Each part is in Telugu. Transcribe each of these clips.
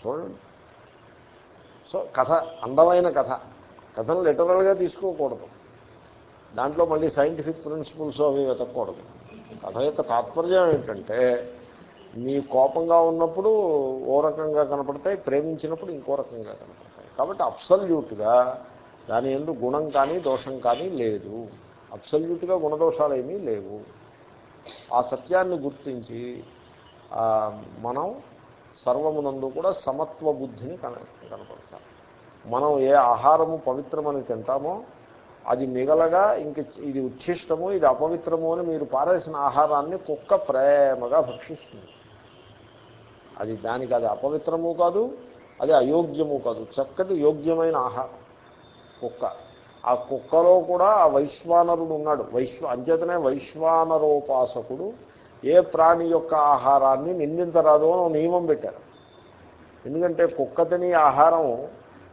చూడండి. సో కథ అందమైన కథ. కథను లిటరల్గా తీసుకోకూడదు. దాంట్లో మళ్ళీ సైంటిఫిక్ ప్రిన్సిపల్స్ అవి వెతకూడదు. కథ యొక్క తాత్పర్యం ఏంటంటే మీ కోపంగా ఉన్నప్పుడు ఓ రకంగా కనపడతాయి ప్రేమించినప్పుడు ఇంకో రకంగా కనపడతాయి. కాబట్టి అబ్సల్యూట్గా దాని ఎందు గుణం కానీ దోషం కానీ లేదు. అబ్సల్యూట్గా గుణదోషాలు ఏమీ లేవు. ఆ సత్యాన్ని గుర్తించి మనం సర్వమునందు కూడా సమత్వ బుద్ధిని కన కనపడతాం మనం ఏ ఆహారము పవిత్రమని తింటామో అది మిగలగా ఇంక ఇది ఉచ్ఛిష్టము ఇది అపవిత్రము అని మీరు పారేసిన ఆహారాన్ని కుక్క ప్రేమగా భక్షిస్తుంది. అది దానికి అది అపవిత్రము కాదు అది అయోగ్యము కాదు. చక్కటి యోగ్యమైన ఆహారం. కుక్క. ఆ కుక్కలో కూడా ఆ వైశ్వానరుడు ఉన్నాడు. వైశ్వ అంచేతనే వైశ్వానరోపాసకుడు ఏ ప్రాణి యొక్క ఆహారాన్ని నిందించరాదు అని నియమం పెట్టారు. ఎందుకంటే కుక్క తిని ఆహారం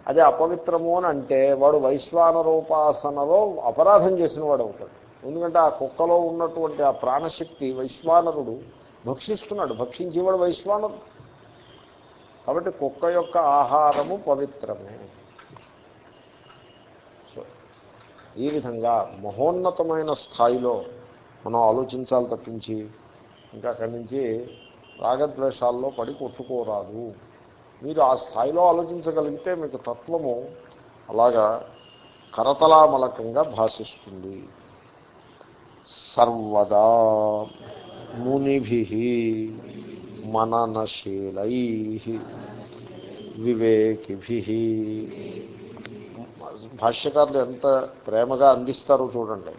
అది అపవిత్రము అని అంటే వాడు వైశ్వానరోపాసనలో అపరాధం చేసిన వాడు అవుతాడు. ఎందుకంటే ఆ కుక్కలో ఉన్నటువంటి ఆ ప్రాణశక్తి వైశ్వానరుడు భక్షిస్తున్నాడు. భక్షించేవాడు వైశ్వానరుడు. కాబట్టి కుక్క యొక్క ఆహారము పవిత్రమే. సో ఈ విధంగా మహోన్నతమైన స్థాయిలో మనం ఆలోచించాలి తప్పించి ఇంకా అక్కడి నుంచి రాగద్వేషాల్లో పడి కొట్టుకోరాదు. మీరు ఆ స్థాయిలో ఆలోచించగలిగితే మీకు తత్వము అలాగా కరతలామలకంగా భాషిస్తుంది. సర్వదా మునిభి మననశీలై వివేకిభి. భాష్యకారులు ఎంత ప్రేమగా అందిస్తారో చూడండి.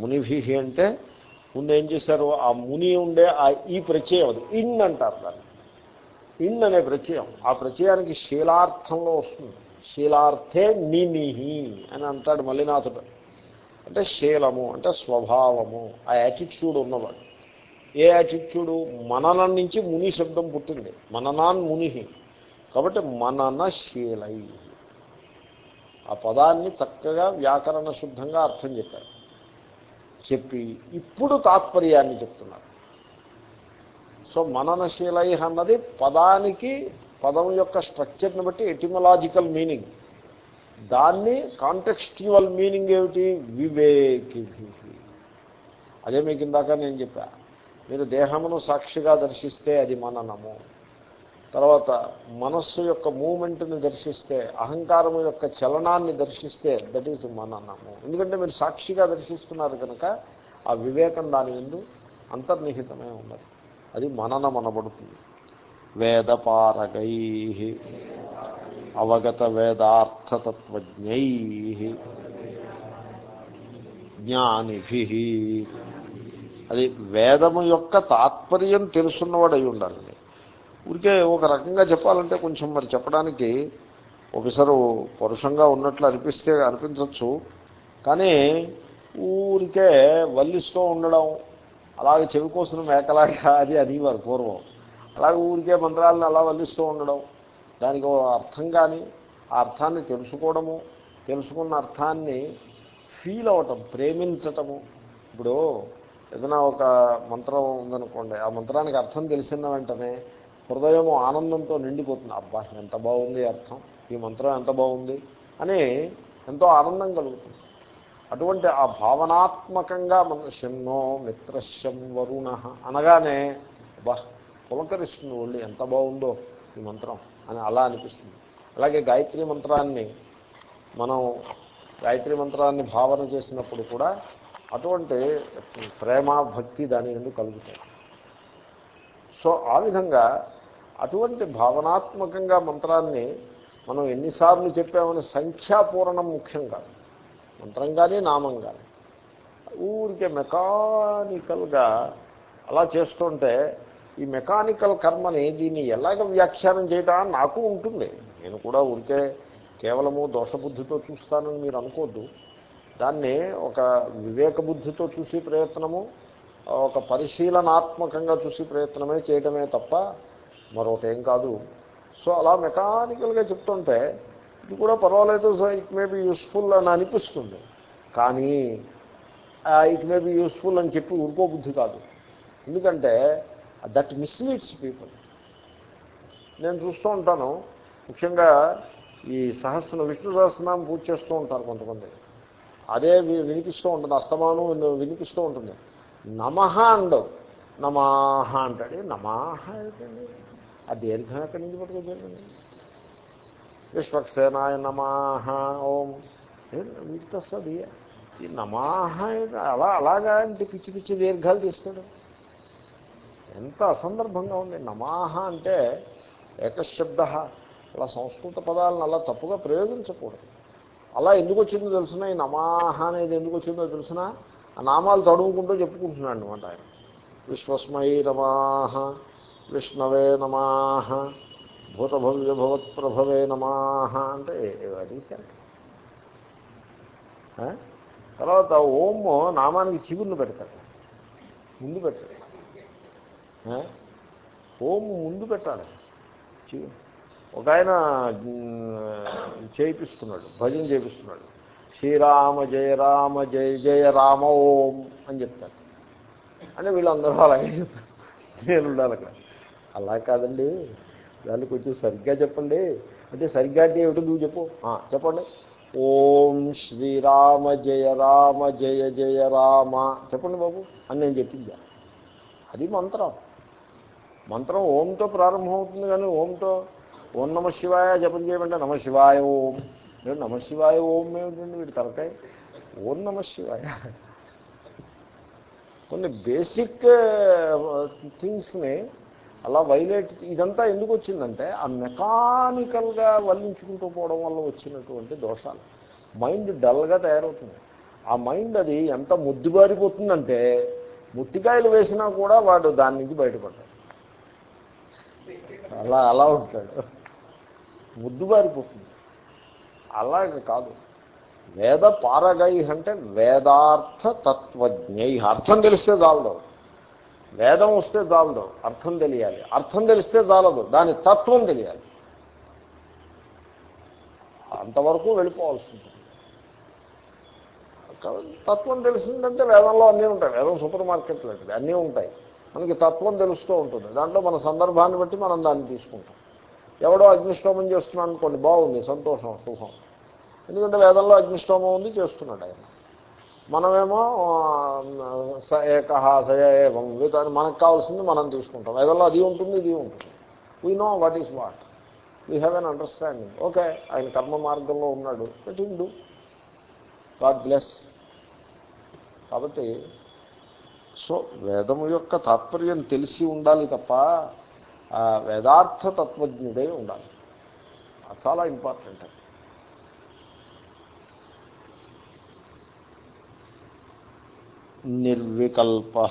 మునిభి అంటే ముందు ఏం చేశారు? ఆ ముని ఉండే ఆ ఈ ప్రత్యయం అది. ఇన్ అంటారు దాన్ని. ఇన్ అనే ప్రత్యయం. ఆ ప్రత్యయానికి శీలార్థంలో వస్తుంది. శీలార్థే నినిహి అని అంటాడు మల్లినాథుడు. అంటే శీలము అంటే స్వభావము. ఆ యాటిట్యూడ్ ఉన్నవాడు. ఏ యాటిట్యూడు? మననం నుంచి ముని శబ్దం పుట్టింది. మననాన్ మునిహి. కాబట్టి మననశీలై ఆ పదాన్ని చక్కగా వ్యాకరణ శుద్ధంగా అర్థం చెప్పారు. చెప్పి ఇప్పుడు తాత్పర్యాన్ని చెప్తున్నారు. సో మననశీలై అన్నది పదానికి పదం యొక్క స్ట్రక్చర్ని బట్టి ఎటిమలాజికల్ మీనింగ్. దాన్ని కాంటెక్స్చువల్ మీనింగ్ ఏమిటి? వివేకి అదే మీకు ఇందాక నేను చెప్పా. మీరు దేహమును సాక్షిగా దర్శిస్తే అది మననము. తర్వాత మనస్సు యొక్క మూమెంట్ని దర్శిస్తే అహంకారము యొక్క చలనాన్ని దర్శిస్తే దట్ ఈజ్ మననము. ఎందుకంటే మీరు సాక్షిగా దర్శిస్తున్నారు కనుక ఆ వివేకం దాని ఎందు అంతర్నిహితమే ఉన్నది. అది మననం అనబడుతుంది. వేదపారగై అవగత వేదార్థతత్వజ్ఞై జ్ఞానిభి. అది వేదము యొక్క తాత్పర్యం తెలుసున్నవాడు అయి ఉండాలి ఊరికే ఒక రకంగా చెప్పాలంటే కొంచెం మరి చెప్పడానికి ఒకసారి పరుషంగా ఉన్నట్లు అనిపిస్తే అనిపించవచ్చు కానీ ఊరికే వల్లిస్తూ ఉండడం అలాగే చెవి కోసం మేకలాగా అది అనేవారు పూర్వం. అలాగే ఊరికే మంత్రాలను అలా వల్లిస్తూ ఉండడం. దానికి అర్థం కానీ ఆ అర్థాన్ని తెలుసుకోవడము తెలుసుకున్న అర్థాన్ని ఫీల్ అవ్వటం ప్రేమించటము. ఇప్పుడు ఏదైనా ఒక మంత్రం ఉందనుకోండి ఆ మంత్రానికి అర్థం తెలిసిన వెంటనే హృదయము ఆనందంతో నిండిపోతుంది. అబ్బా ఎంత బాగుంది అర్థం. ఈ మంత్రం ఎంత బాగుంది అని ఎంతో ఆనందం కలుగుతుంది. అటువంటి ఆ భావనాత్మకంగా మన శన్నో మిత్రశం వరుణ అనగానే బా పులకరిస్తుంది ఒళ్ళు ఎంత బాగుందో ఈ మంత్రం అని అలా అనిపిస్తుంది. అలాగే గాయత్రి మంత్రాన్ని మనం గాయత్రి మంత్రాన్ని భావన చేసినప్పుడు కూడా అటువంటి ప్రేమ భక్తి దాని ఎందుకు కలుగుతాయి. సో ఆ విధంగా అటువంటి భావనాత్మకంగా మంత్రాన్ని మనం ఎన్నిసార్లు చెప్పామని సంఖ్యాపూరణం ముఖ్యం కాదు. మంత్రం కానీ నామం కానీ ఊరికే మెకానికల్గా అలా చేస్తుంటే ఈ మెకానికల్ కర్మని దీన్ని ఎలాగ వ్యాఖ్యానం చేయటం నాకు ఉంటుంది. నేను కూడా ఊరికే కేవలము దోషబుద్ధితో చూస్తానని మీరు అనుకోద్దు. దాన్ని ఒక వివేక బుద్ధితో చూసి ప్రయత్నము ఒక పరిశీలనాత్మకంగా చూసి ప్రయత్నమే చేయడమే తప్ప మరొకటేం కాదు. సో అలా మెకానికల్గా చెప్తుంటే ఇది కూడా పర్వాలేదు ఇట్ మే బి యూస్ఫుల్ అని అనిపిస్తుంది. కానీ ఇట్ మే బి యూస్ఫుల్ అని చెప్పి ఊరుకోబుద్ధి కాదు. ఎందుకంటే దట్ మిస్లీడ్స్ పీపుల్. నేను చూస్తూ ఉంటాను. ముఖ్యంగా ఈ సహస్ర విష్ణు సహస్రనామం పూజ చేస్తూ ఉంటారు కొంతమంది. అదే వి- వినిపిస్తూ ఉంటుంది. అస్తమానం వినిపిస్తూ ఉంటుంది. నమహ అండవు. నమాహ అంటాడు నమాహ ఏంటండి ఆ దీర్ఘం ఎక్కడి నుంచి పట్టుకొచ్చాడండి? విశ్వక్సేనాయ నమాహ ఓం. మీకు వీటికి వస్తుంది ఈ నమాహ అలా అలాగా అంటే పిచ్చి పిచ్చి దీర్ఘాలు తీస్తాడు. ఎంత అసందర్భంగా ఉంది. నమాహ అంటే ఏకశబ్ద. అలా సంస్కృత పదాలను అలా తప్పుగా ప్రయోగించకూడదు. అలా ఎందుకు వచ్చిందో తెలుసిన? ఈ నమాహ అనేది ఎందుకు వచ్చిందో తెలిసిన? ఆ నామాలు తడుముకుంటూ చెప్పుకుంటున్నాడు అనమాట ఆయన. విశ్వస్మై నమాహ విష్ణవే నమా భూతభవ్యభవత్ప్రభవే భవత్ప్రభవే అంటే అది తర్వాత ఓం నామానికి చిగురును పెడతాడు. ముందు పెట్టాడు ఓం ముందు పెట్టాలి. చిగురు ఒక ఆయన చేయిపిస్తున్నాడు భజన చేపిస్తున్నాడు శ్రీరామ జయ రామ జయ జయ రామ ఓం అని చెప్తాడు. అంటే వీళ్ళందరూ అలాగే చెప్తారు నేను ఉండాలి అక్కడ. అలా కాదండి. దానికి వచ్చి సరిగ్గా చెప్పండి. అంటే సరిగ్గా అంటే ఏమిటో నువ్వు చెప్పు. చెప్పండి. ఓం శ్రీరామ జయ రామ జయ జయ రామ. చెప్పండి బాబు అని నేను చెప్పించా అది మంత్రం. మంత్రం ఓంతో ప్రారంభమవుతుంది కానీ ఓంతో ఓం నమ శివాయ జపం చేయమంటే నమ శివాయ ఓం. నేను నమ శివాయ ఓం ఏమిటండి వీడు తలకాయ? ఓం నమ శివాయ. కొన్ని బేసిక్ థింగ్స్ని uh, అలా వైలేట్ ఇదంతా ఎందుకు వచ్చిందంటే ఆ మెకానికల్గా వల్లించుకుంటూ పోవడం వల్ల వచ్చినటువంటి దోషాలు. మైండ్ డల్గా తయారవుతుంది. ఆ మైండ్ అది ఎంత ముద్దుబారిపోతుందంటే ముట్టికాయలు వేసినా కూడా వాడు దాని నుంచి బయటపడ్డాడు అలా అలా ఉంటాడు. ముద్దుబారిపోతుంది. అలాగే కాదు. వేద పారగై అంటే వేదార్థ తత్వజ్ఞ అర్థం తెలిస్తే చాలదు. వేదం వస్తే చాలదు అర్థం తెలియాలి. అర్థం తెలిస్తే చాలదు దాని తత్వం తెలియాలి. అంతవరకు వెళ్ళిపోవాల్సి ఉంటుంది. తత్వం తెలిసిందంటే వేదంలో అన్నీ ఉంటాయి. వేదం సూపర్ మార్కెట్ లాంటిది అన్నీ ఉంటాయి. మనకి తత్వం తెలుస్తూ ఉంటుంది. దాంట్లో మన సందర్భాన్ని బట్టి మనం దాన్ని తీసుకుంటాం. ఎవడో అగ్నిష్టోమం చేస్తున్నాడు అనుకోండి బాగుంది సంతోషం సుఖం. ఎందుకంటే వేదంలో అగ్నిష్టోమం ఉంది చేస్తున్నాడు ఆయన. మనమేమో స ఏకహ సయ ఏవం విత్ మనకు కావాల్సింది మనం తీసుకుంటాం. వేదంలో అది ఉంటుంది ఇది ఉంటుంది. We know what is what we have an understanding okay ఆయన కర్మ మార్గంలో ఉన్నాడు. But in do God bless కాబట్టి సో వేదము యొక్క తాత్పర్యం తెలిసి ఉండాలి తప్ప వేదార్థ తత్వజ్ఞుడే ఉండాలి. అది చాలా ఇంపార్టెంట్ అది నిర్వికల్ప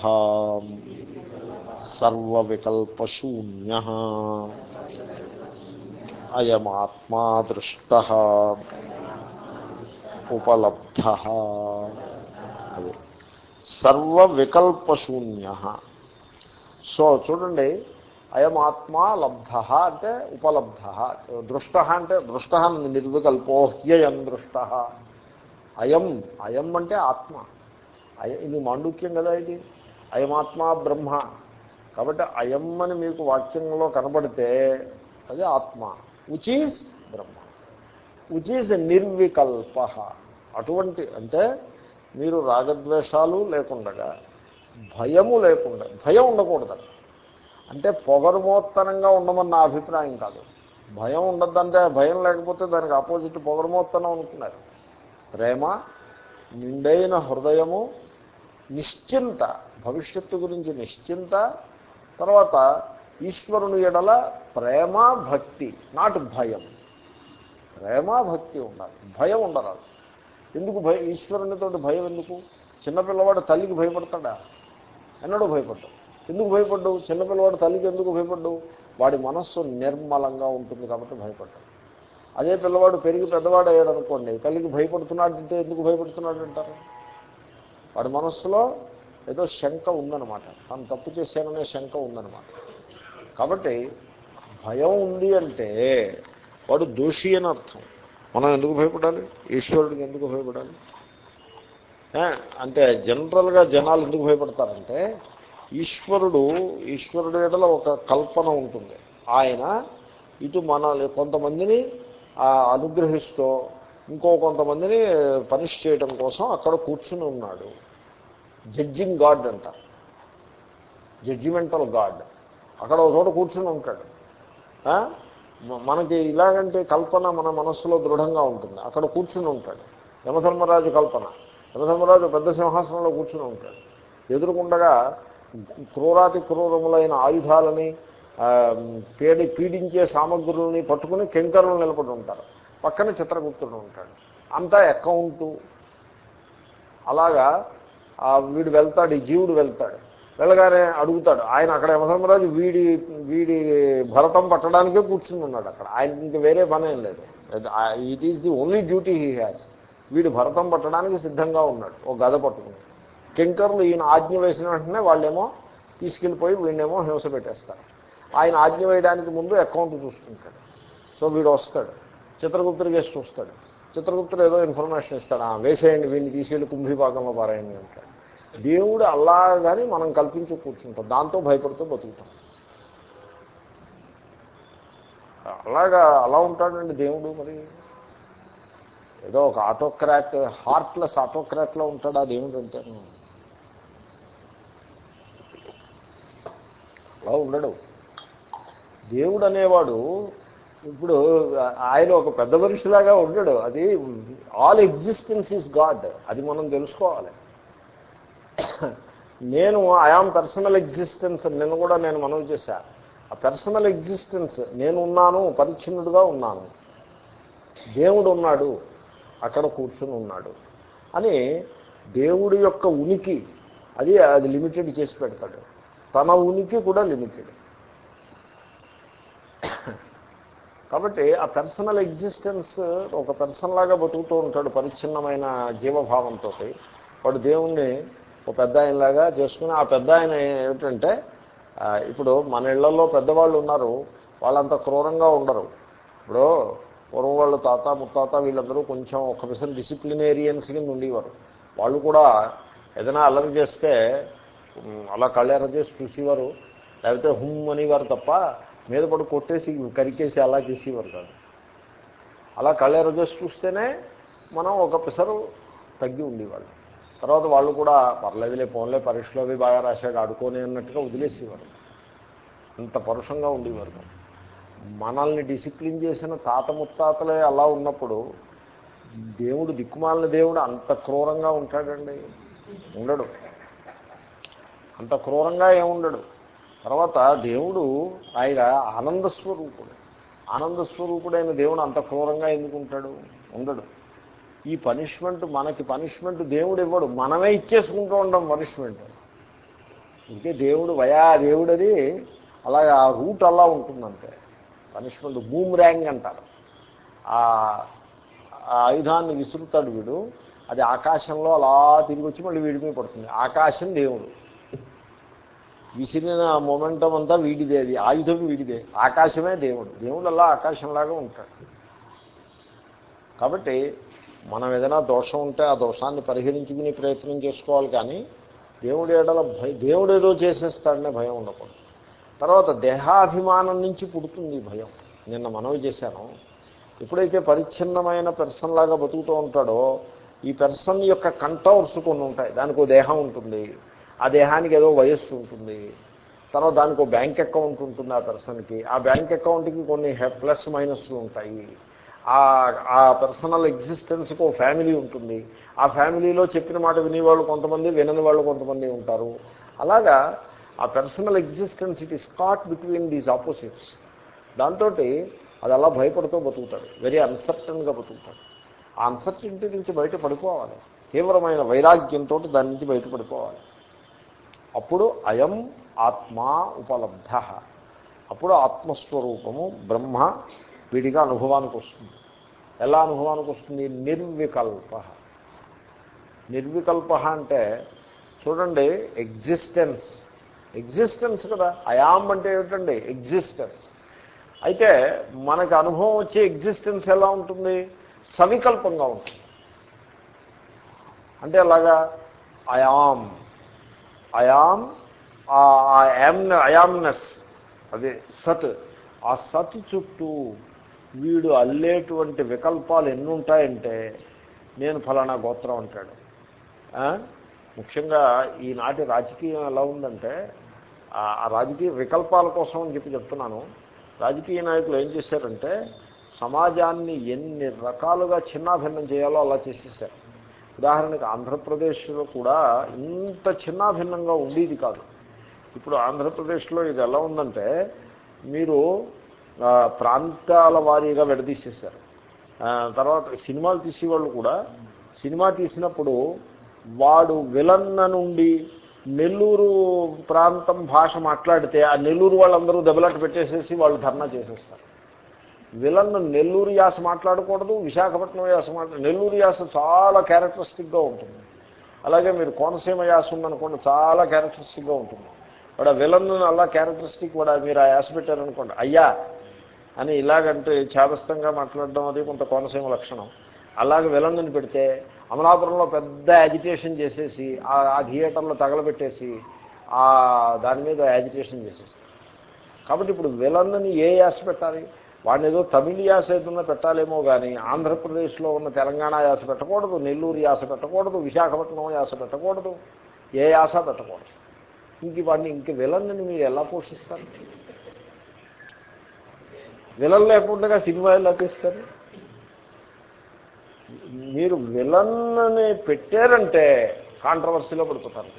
సర్వవికల్పశూన్య అయమాత్మా దృష్ట ఉపలబ్ధ అది. సర్వవికల్పశూన్య. సో చూడండి అయం ఆత్మా లబ్ధ అంటే ఉపలబ్ధ. దృష్ట అంటే దృష్ట నిర్వికల్పో హ్యయం దృష్ట. అయం అయం అంటే ఆత్మ. ఇది మాండుక్యం కదా ఇది? అయమాత్మా బ్రహ్మ. కాబట్టి అయం అని మీకు వాక్యంలో కనబడితే అది ఆత్మ. Which is Brahma. Which is nirvikalpa. అటువంటి అంటే మీరు రాగద్వేషాలు లేకుండగా భయము లేకుండా భయం ఉండకూడదు అంటే పొగరుమోత్తనంగా ఉండమని నా అభిప్రాయం కాదు. భయం ఉండద్దంటే భయం లేకపోతే దానికి ఆపోజిట్ పొగరుమోత్తనం అనుకున్నారు. ప్రేమ నిండైన హృదయము నిశ్చింత భవిష్యత్తు గురించి నిశ్చింత తర్వాత ఈశ్వరుని ఎడల ప్రేమ భక్తి నాట్ భయం. ప్రేమ భక్తి ఉండాలి. భయం ఉండరాదు. ఎందుకు భయం? ఈశ్వరునితో భయం ఎందుకు? చిన్నపిల్లవాడు తల్లికి భయపడతాడా? ఎన్నడూ భయపడ్డావు ఎందుకు భయపడ్డు? చిన్నపిల్లవాడు తల్లికి ఎందుకు భయపడ్డు? వాడి మనస్సు నిర్మలంగా ఉంటుంది కాబట్టి భయపడ్డాడు అదే పిల్లవాడు పెరిగి పెద్దవాడు అయ్యాడు అనుకోండి తల్లికి భయపడుతున్నాడంటే ఎందుకు భయపడుతున్నాడు అంటారు వాడి మనస్సులో ఏదో శంక ఉందన్నమాట. తాను తప్పు చేశాననే శంక ఉందన్నమాట. కాబట్టి భయం ఉంది అంటే వాడు దోషి అని అర్థం. మనం ఎందుకు భయపడాలి? ఈశ్వరుడికి ఎందుకు భయపడాలి? అంటే జనరల్గా జనాలు ఎందుకు భయపడతారంటే ఈశ్వరుడు ఈశ్వరుడు ఎడల ఒక కల్పన ఉంటుంది. ఆయన ఇటు మన కొంతమందిని అనుగ్రహిస్తూ ఇంకో కొంతమందిని పనిష్ చేయడం కోసం అక్కడ కూర్చుని ఉన్నాడు. జడ్జింగ్ గాడ్ అంట. Judgmental God. అక్కడ ఒక చోట కూర్చుని ఉంటాడు. మనకి ఇలాగంటే కల్పన మన మనస్సులో దృఢంగా ఉంటుంది. అక్కడ కూర్చుని ఉంటాడు. యమధర్మరాజు కల్పన. యమధర్మరాజు పెద్ద సింహాసనంలో కూర్చుని ఉంటాడు. ఎదురుకుండగా క్రూరాతి క్రూరములైన ఆయుధాలని పేడి పీడించే సామగ్రుల్ని పట్టుకుని కెంకర్లు నిలబడి ఉంటారు. పక్కన చిత్రగుప్తుడు ఉంటాడు. అంతా అకౌంటు. అలాగా వీడు వెళ్తాడు ఈ జీవుడు వెళ్తాడు. వెళ్ళగానే అడుగుతాడు ఆయన అక్కడ యమధర్మరాజు వీడి వీడి భరతం పట్టడానికే కూర్చుని ఉన్నాడు అక్కడ. ఆయన ఇంక వేరే పని ఏం లేదు. It is the only duty he has వీడు భరతం పట్టడానికి సిద్ధంగా ఉన్నాడు ఓ గద పట్టుకుని. కింకర్లు ఈయన ఆజ్ఞ వేసిన వెంటనే వాళ్ళేమో తీసుకెళ్ళిపోయి వీడినేమో హింస పెట్టేస్తారు. ఆయన ఆజ్ఞ వేయడానికి ముందు అకౌంట్ చూసుకుంటాడు. సో వీడు వస్తాడు. చిత్రగుప్తుడికి వేసి చూస్తాడు. చిత్రగుప్తుడు ఏదో ఇన్ఫర్మేషన్ ఇస్తాడు. "ఆ, వేసేయండి వీడిని తీసుకెళ్ళి కుంభీపాకంలో పారాయండి అంటాడు. దేవుడు అల్లా కానీ మనం కల్పించి కూర్చుంటాం. దాంతో భయపడుతూ బతుకుతాం. అలాగా అలా ఉంటాడండి దేవుడు మరి. ఏదో ఒక ఆటోక్రాట్ హార్ట్లెస్ ఆటోక్రాట్లో ఉంటాడు ఆ దేవుడు అంటే అలా ఉండడు. దేవుడు అనేవాడు ఇప్పుడు ఆయన ఒక పెద్ద మనిషిలాగా ఉండడు. అది ఆల్ ఎగ్జిస్టెన్స్ ఈజ్ గాడ్ అది మనం తెలుసుకోవాలి. నేను ఐఆమ్ పర్సనల్ ఎగ్జిస్టెన్స్ నిన్న కూడా నేను మనవి చేశా. ఆ పర్సనల్ ఎగ్జిస్టెన్స్ నేను ఉన్నాను పరిచ్ఛిన్నుడుగా ఉన్నాను. దేవుడు ఉన్నాడు అక్కడ కూర్చుని ఉన్నాడు. అని దేవుడి యొక్క ఉనికి అది అది లిమిటెడ్ చేసి పెడతాడు. తన ఉనికి కూడా లిమిటెడ్ కాబట్టి ఆ పర్సనల్ ఎగ్జిస్టెన్స్ ఒక పర్సన్ లాగా బతుకుతూ ఉంటాడు పరిచ్ఛిన్నమైన జీవభావంతో వాడు దేవుణ్ణి ఒక పెద్ద ఆయనలాగా చేసుకుని ఆ పెద్ద ఆయన ఏమిటంటే ఇప్పుడు మన ఇళ్ళలో పెద్దవాళ్ళు ఉన్నారు వాళ్ళంత క్రూరంగా ఉండరు. ఇప్పుడు పూర్వం వాళ్ళు తాత ముత్తాత వీళ్ళందరూ కొంచెం ఒక పర్సెంట్ డిసిప్లినేరియన్స్ కింద ఉండేవారు. వాళ్ళు కూడా ఏదైనా అల్లరి చేస్తే అలా కళ్ళెర చేసి చూసేవారు. లేకపోతే హుమ్ అనేవారు తప్ప మీద పడి కొట్టేసి కరికేసి అలా చేసేవారు కాదు. అలా కళ్ళెర చేసి చూస్తేనే మనం ఒక పిసరు తగ్గి ఉండేవాళ్ళు. తర్వాత వాళ్ళు కూడా పర్లేదులే ఫోన్లే పరీక్షలు అవి బాగా రాశాడు ఆడుకోనే అన్నట్టుగా వదిలేసేవారు. అంత పరుషంగా ఉండేవారు కాదు. మనల్ని డిసిప్లిన్ చేసిన తాత ముత్తాతలే అలా ఉన్నప్పుడు దేవుడు దిక్కుమాలిన దేవుడు అంత క్రూరంగా ఉంటాడండి. ఉండడు. అంత క్రూరంగా ఏముండడు. తర్వాత దేవుడు ఆయన ఆనందస్వరూపుడు ఆనందస్వరూపుడైన దేవుడు అంత క్రూరంగా ఎందుకుంటాడు? ఉండడు. ఈ పనిష్మెంట్ మనకి పనిష్మెంట్ దేవుడు ఇవ్వడు. మనమే ఇచ్చేసుకుంటూ ఉంటాం పనిష్మెంట్ ఇంకే దేవుడు వయా దేవుడది అలాగే ఆ రూట్ అలా ఉంటుందంటే పనిష్మెంట్ బూమ్ ర్యాంగ్ అంటారు. ఆ ఆ ఆయుధాన్ని విసురుతాడు వీడు. అది ఆకాశంలో అలా తిరిగి వచ్చి మళ్ళీ వీడి మీద పడుతుంది. ఆకాశం దేవుడు. విసిరిన మొమెంటం అంతా వీడిదే అది. ఆయుధం వీడిదే. ఆకాశమే దేవుడు. దేవుడు అలా ఆకాశంలాగా ఉంటాడు. కాబట్టి మనం ఏదైనా దోషం ఉంటే ఆ దోషాన్ని పరిహరించుకుని ప్రయత్నం చేసుకోవాలి కానీ దేవుడు ఏడల భయ దేవుడు ఏదో చేసేస్తాడనే భయం ఉండకూడదు. తర్వాత దేహాభిమానం నుంచి పుడుతుంది భయం. నిన్న మనవి చేశాను. ఎప్పుడైతే పరిచ్ఛిన్నమైన పెర్సన్ లాగా బతుకుతూ ఉంటాడో ఈ పెర్సన్ యొక్క కంటౌర్స్ కొన్ని ఉంటాయి. దానికి దేహం ఉంటుంది. ఆ దేహానికి ఏదో వయస్సు ఉంటుంది. తర్వాత దానికి ఒక బ్యాంక్ అకౌంట్ ఉంటుంది ఆ పర్సన్కి. ఆ బ్యాంక్ అకౌంట్కి కొన్ని ప్లస్ మైనస్లు ఉంటాయి. ఆ ఆ పర్సనల్ ఎగ్జిస్టెన్స్కి ఒక ఫ్యామిలీ ఉంటుంది. ఆ ఫ్యామిలీలో చెప్పిన మాట వినేవాళ్ళు కొంతమంది వినని వాళ్ళు కొంతమంది ఉంటారు. అలాగా ఆ personal existence it is caught between these opposites. దాంతో అది అలా భయపడుతూ బతుకుతాడు. వెరీ అన్సర్టన్గా బతుకుతాడు. ఆ అన్సర్టనిటీ నుంచి బయట పడిపోవాలి. తీవ్రమైన వైరాగ్యంతో దాని నుంచి బయటపడిపోవాలి అప్పుడు అయం ఆత్మా ఉపలబ్ధ. అప్పుడు ఆత్మస్వరూపము బ్రహ్మ వీడిగా అనుభవానికి వస్తుంది. ఎలా అనుభవానికి వస్తుంది? నిర్వికల్ప. నిర్వికల్ప అంటే చూడండి ఎగ్జిస్టెన్స్ ఎగ్జిస్టెన్స్ కదా. అయామ్ అంటే ఏమిటండి? ఎగ్జిస్టెన్స్ అయితే మనకు అనుభవం వచ్చే ఎగ్జిస్టెన్స్ ఎలా ఉంటుంది? సవికల్పంగా ఉంటుంది. అంటే అలాగా I am I am ah am I amness అది సత్. ఆ సత్ చుట్టూ వీడు అల్లేటువంటి వికల్పాలు ఎన్ని ఉంటాయంటే నేను ఫలానా గోత్రం అంటాడు. ముఖ్యంగా ఈనాటి రాజకీయం ఎలా ఉందంటే ఆ రాజకీయ వికల్పాల కోసం అని చెప్పి చెప్తున్నాను. రాజకీయ నాయకులు ఏం చేశారంటే సమాజాన్ని ఎన్ని రకాలుగా చిన్నాభిన్నం చేయాలో అలా చేసేసారు ఉదాహరణకి ఆంధ్రప్రదేశ్లో కూడా ఇంత చిన్నాభిన్నంగా ఉండేది కాదు. ఇప్పుడు ఆంధ్రప్రదేశ్లో ఇది ఎలా ఉందంటే మీరు ప్రాంతాల వారీగా విడదీసేశారు. తర్వాత సినిమాలు తీసేవాళ్ళు కూడా సినిమా తీసినప్పుడు వాడు విలన్న నుండి నెల్లూరు ప్రాంతం భాష మాట్లాడితే ఆ నెల్లూరు వాళ్ళందరూ దెబ్బలాట పెట్టేసేసి వాళ్ళు ధర్నా చేసేస్తారు. విలన్ నెల్లూరు యాస మాట్లాడకూడదు విశాఖపట్నం యాస మాట్లా నెల్లూరు యాస చాలా క్యారెక్టరిస్టిక్గా ఉంటుంది. అలాగే మీరు కోనసీమ యాస ఉందనుకోండి చాలా క్యారెక్టరిస్టిక్గా ఉంటుంది. వాడు ఆ విలన్ అలా క్యారెక్టరిస్టిక్ కూడా మీరు ఆ యాస పెట్టారనుకోండి అయ్యా అని ఇలాగంటే చేదస్థంగా మాట్లాడడం అది కొంత కోనసీమ లక్షణం. అలాగే విలన్ని పెడితే అమలాపురంలో పెద్ద యాజిటేషన్ చేసేసి ఆ థియేటర్లో తగలబెట్టేసి ఆ దాని మీద యాజిటేషన్ చేసేస్తారు. కాబట్టి ఇప్పుడు విలన్ని ఏ యాస పెట్టాలి? వాడిని ఏదో తమిళ యాస ఏదన్నా పెట్టాలేమో కానీ ఆంధ్రప్రదేశ్లో ఉన్న తెలంగాణ యాస పెట్టకూడదు నెల్లూరు యాస పెట్టకూడదు విశాఖపట్నం యాస పెట్టకూడదు ఏ యాస పెట్టకూడదు. ఇంక వాడిని ఇంక విలన్ని మీరు ఎలా పోషిస్తారు? విలన్ లేకుండా సినిమా ఎలా తీస్తారు? మీరు విలన్ని పెట్టారంటే కాంట్రవర్సీలో పడిపోతారు.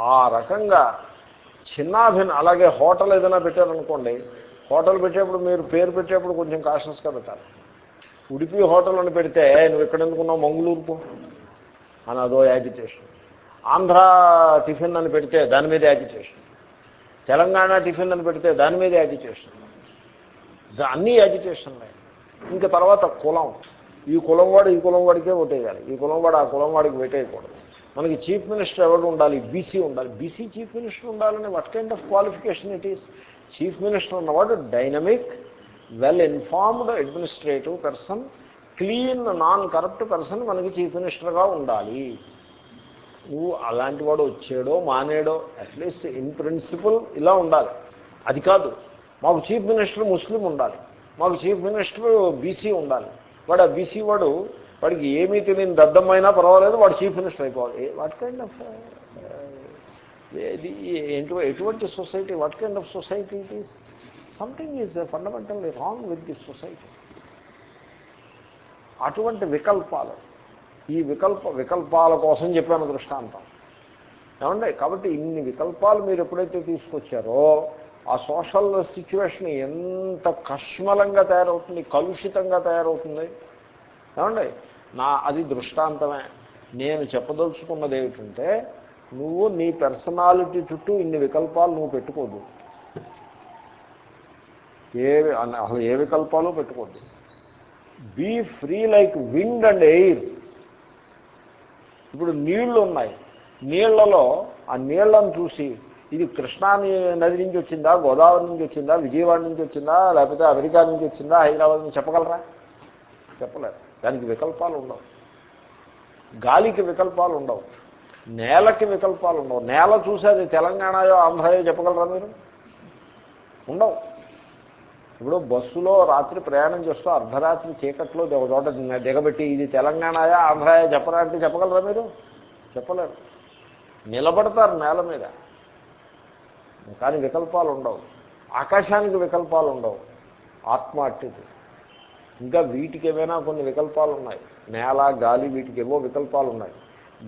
ఆ రకంగా చిన్నాభిన్న అలాగే హోటల్ ఏదైనా పెట్టారనుకోండి హోటల్ పెట్టేప్పుడు మీరు పేరు పెట్టేప్పుడు కొంచెం కాషన్స్గా పెట్టాలి. ఉడిపి హోటల్ అని పెడితే నువ్వు ఎక్కడ ఎందుకున్నావు? మంగళూరుకు అని అదో యాజిటేషన్ ఆంధ్ర టిఫిన్ అని పెడితే దాని మీద యాజిటేషన్ తెలంగాణ టిఫిన్ అని పెడితే దాని మీద యాజిటేషన్ అన్నీ యాజిటేషన్లే ఇంకా తర్వాత కులం. ఈ కులం వాడు ఈ కులం వాడికే ఓటేయాలి. ఈ కులం వాడు ఆ కులం వాడికి వేటేయకూడదు మనకి చీఫ్ మినిస్టర్ ఎవరు ఉండాలి? బీసీ ఉండాలి. బీసీ చీఫ్ మినిస్టర్ ఉండాలని what kind of qualification it is chief minister అన్నవాడు dynamic well informed administrative person clean non corrupt person మనకి చీఫ్ మినిస్టర్గా ఉండాలి. నువ్వు అలాంటి వాడు వచ్చాడో మానేడో అట్లీస్ట్ ఇన్ ప్రిన్సిపల్ ఇలా ఉండాలి. అది కాదు మాకు చీఫ్ మినిస్టర్ ముస్లిం ఉండాలి మాకు చీఫ్ మినిస్టర్ బీసీ ఉండాలి. వాడు ఆ బీసీ వాడు వాడికి ఏమీ తెలియని దద్దమైనా పర్వాలేదు వాడు చీఫ్ మినిస్టర్ అయిపోవాలి. వాట్ కైండ్ ఆఫ్ ఎటువంటి society what kind of society it is something is fundamentally wrong with this society అటువంటి వికల్పాలు ఈ వికల్ప వికల్పాల కోసం చెప్పాను దృష్టాంతం. ఏమండి? కాబట్టి ఇన్ని వికల్పాలు మీరు ఎప్పుడైతే తీసుకొచ్చారో ఆ సోషల్ సిచ్యువేషన్ ఎంత కష్మలంగా తయారవుతుంది కలుషితంగా తయారవుతుంది. ఏమండి? నా అది దృష్టాంతమే. నేను చెప్పదలుచుకున్నది ఏమిటంటే నువ్వు నీ పర్సనాలిటీ చుట్టూ ఇన్ని వికల్పాలు నువ్వు పెట్టుకోదు ఏ అసలు ఏ వికల్పాలు పెట్టుకోద్దు be free like wind and air ఇప్పుడు నీళ్ళు ఉన్నాయి. నీళ్ళలో ఆ నీళ్ళను చూసి ఇది కృష్ణా నది నుంచి వచ్చిందా గోదావరి నుంచి వచ్చిందా విజయవాడ నుంచి వచ్చిందా లేకపోతే అమెరికా నుంచి వచ్చిందా హైదరాబాద్ నుంచి చెప్పగలరా? చెప్పలేరు దానికి వికల్పాలు ఉండవు. గాలికి వికల్పాలు ఉండవు. నేలకి వికల్పాలు ఉండవు. నేల చూసేది తెలంగాణయో ఆంధ్రయో చెప్పగలరా మీరు? ఉండవు. ఇప్పుడు బస్సులో రాత్రి ప్రయాణం చేస్తూ అర్ధరాత్రి చీకట్లో ఒక చోట దిగబెట్టి ఇది తెలంగాణయా ఆంధ్రాయా చెప్పరా అంటే చెప్పగలరా మీరు? చెప్పలేరు. నిలబడతారు నేల మీద. కానీ వికల్పాలు ఉండవు. ఆకాశానికి వికల్పాలు ఉండవు. ఆత్మ అట్టిది. ఇంకా వీటికి ఏమైనా కొన్ని వికల్పాలు ఉన్నాయి. నేల గాలి వీటికి ఏవో వికల్పాలు ఉన్నాయి.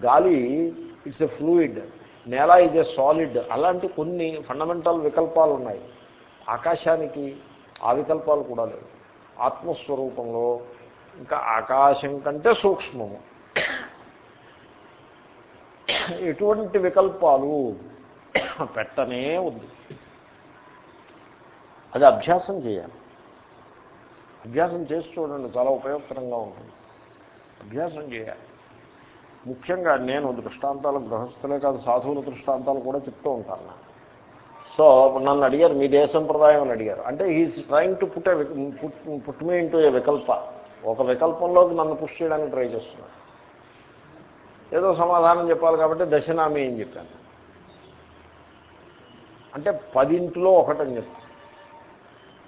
గాలి ఇట్స్ ఎ ఫ్లూయిడ్. నేల ఇస్ ఎ సాలిడ్. అలాంటి కొన్ని ఫండమెంటల్ వికల్పాలు ఉన్నాయి. ఆకాశానికి ఆ వికల్పాలు కూడా లేవు. ఆత్మస్వరూపంలో ఇంకా ఆకాశం కంటే సూక్ష్మము. ఎటువంటి వికల్పాలు పెట్టనే ఉంది. అది అభ్యాసం చేయాలి. అభ్యాసం చేసి చూడండి చాలా ఉపయోగకరంగా ఉంటుంది. అభ్యాసం చేయాలి. ముఖ్యంగా నేను దృష్టాంతాలు గృహస్థులే కాదు సాధువుల దృష్టాంతాలు కూడా చెప్తూ ఉంటాను. సో నన్ను అడిగారు మీ దేశ సంప్రదాయం అని అడిగారు. అంటే is trying to put put me into a vikalpa ఒక వికల్పంలోకి నన్ను పుష్ చేయడానికి ట్రై చేస్తున్నాను ఏదో సమాధానం చెప్పాలి కాబట్టి దశనామి అని చెప్పాను. అంటే పదింటిలో ఒకటని చెప్పాను.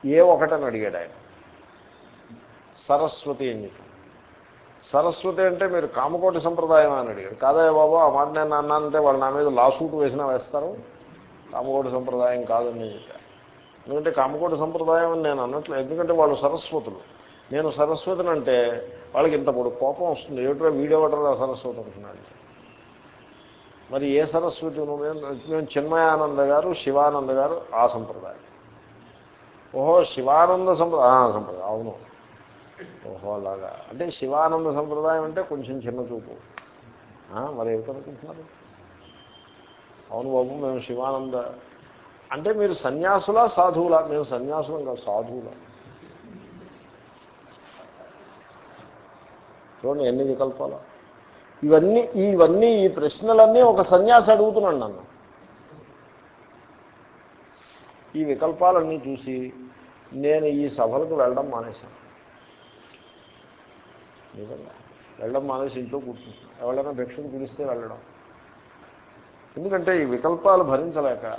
ఏ ఒకటని అడిగాడు ఆయన? సరస్వతి అని చెప్పాను. సరస్వతి అంటే మీరు కామకోటి సంప్రదాయం అని అడిగాడు కాదయ్య బాబు ఆ మాట నేను అన్నానంటే వాళ్ళు నా మీద లాసూట్ వేసినా వేస్తారు. కామకోటి సంప్రదాయం కాదని చెప్పాను ఎందుకంటే కామకోటి సంప్రదాయం అని నేను అన్నట్లేదు ఎందుకంటే వాళ్ళు సరస్వతులు. నేను సరస్వతిని అంటే వాళ్ళకి ఇంత పొడు కోపం వస్తుంది. ఏమిటో వీడియో పడరా సరస్వతి అంటున్నాడు. మరి ఏ సరస్వతి? మేము చిన్మయానంద గారు శివానంద గారు ఆ సంప్రదాయం. ఓహో శివానంద సంప్రదాయం. సంప్రదాయం అవును. ఓహో అలాగా. అంటే శివానంద సంప్రదాయం అంటే కొంచెం చిన్న చూపు. మరి ఏమిటనుకుంటున్నారు? అవును బాబు మేము శివానంద. అంటే మీరు సన్యాసులా సాధువులా? మేము సన్యాసులం కాదు సాధువులా. చూడండి ఎన్ని వికల్పాలు. ఇవన్నీ ఇవన్నీ ఈ ప్రశ్నలన్నీ ఒక సన్యాసి అడుగుతున్నాను నన్ను. ఈ వికల్పాలన్నీ చూసి నేను ఈ సభలకు వెళ్ళడం మానేశాను. నిజంగా. వెళ్ళడం మానేసి ఇంట్లో కూర్చుంటున్నాను ఎవరైనా భిక్షకు పిలిస్తే వెళ్ళడం. ఎందుకంటే ఈ వికల్పాలు భరించలేక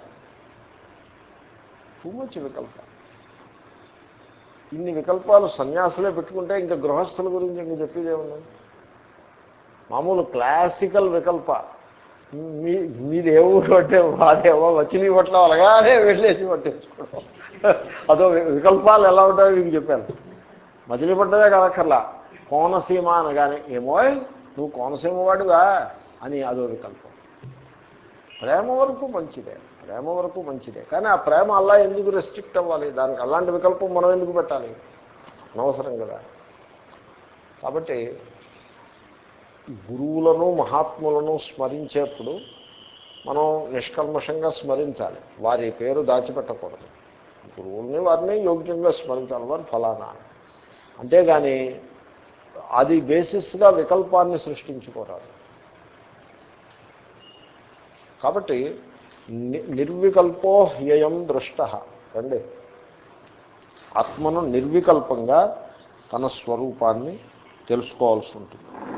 టూ మచ్ వికల్పం ఇన్ని వికల్పాలు సన్యాసులే పెట్టుకుంటే ఇంకా గృహస్థుల గురించి ఇంక చెప్పేది ఏముంది? మామూలు క్లాసికల్ వికల్ప. మీ మీరేవో అంటే వాడేవో వచ్చిన పట్ల అలాగానే వెళ్ళేసి పట్టేసుకోవడం. అదో వికల్పాలు ఎలా ఉంటాయో మీకు చెప్పాను. మచిలీపట్నమే కదక్కర్లా. కోనసీమ అనగానే ఏమో నువ్వు కోనసీమ వాడుగా అని అదో వికల్పం. ప్రేమ వరకు మంచిదే ప్రేమ వరకు మంచిదే. కానీ ఆ ప్రేమ అలా ఎందుకు రెస్ట్రిక్ట్ అవ్వాలి? దానికి అలాంటి వికల్పం మనం ఎందుకు పెట్టాలి? అనవసరం కదా. కాబట్టి గురువులను మహాత్ములను స్మరించేప్పుడు మనం నిష్కల్మషంగా స్మరించాలి. వారి పేరు దాచిపెట్టకూడదు. గురువుల్ని వారిని యోగ్యంగా స్మరించాలి. వారు ఫలానా. అంతేగాని అది బేసిస్గా వికల్పాన్ని సృష్టించుకోరాదు. కాబట్టి నిర్వికల్పో హ్యయం దృష్ట. రండి. ఆత్మను నిర్వికల్పంగా తన స్వరూపాన్ని తెలుసుకోవాల్సి ఉంటుంది.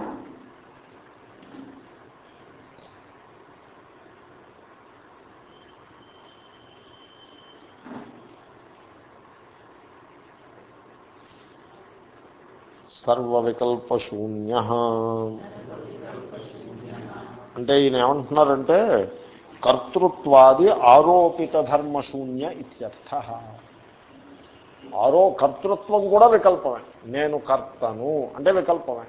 సర్వవికల్పశూన్య. అంటే ఈయన ఏమంటున్నారంటే కర్తృత్వాది ఆరోపిత ధర్మశూన్య ఇత్యర్థ. ఆరో కర్తృత్వం కూడా వికల్పమే. నేను కర్తను అంటే వికల్పమే.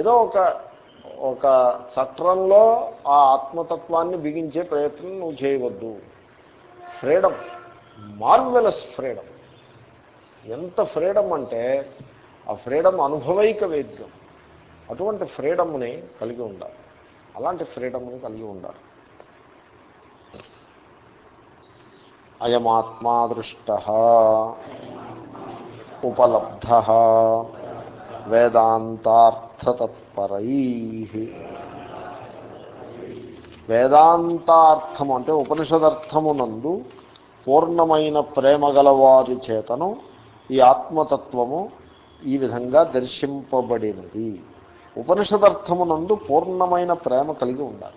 ఏదో ఒక ఒక చట్రంలో ఆ ఆత్మతత్వాన్ని బిగించే ప్రయత్నం నువ్వు చేయవద్దు. Freedom marvellous freedom. ఎంత ఫ్రీడమ్ అంటే ఆ ఫ్రీడమ్ అనుభవైక వేద్యం. అటువంటి ఫ్రీడమ్ని కలిగి ఉండాలి. అలాంటి ఫ్రీడమ్ని కలిగి ఉండాలి. అయమాత్మా దృష్ట ఉపలబ్ధ వేదాంతార్థతత్పరై. వేదాంతార్థము అంటే ఉపనిషదర్థమునందు పూర్ణమైన ప్రేమ గలవారి చేతను ఈ ఆత్మతత్వము ఈ విధంగా దర్శింపబడినది. ఉపనిషదర్థమునందు పూర్ణమైన ప్రేమ కలిగి ఉండాలి.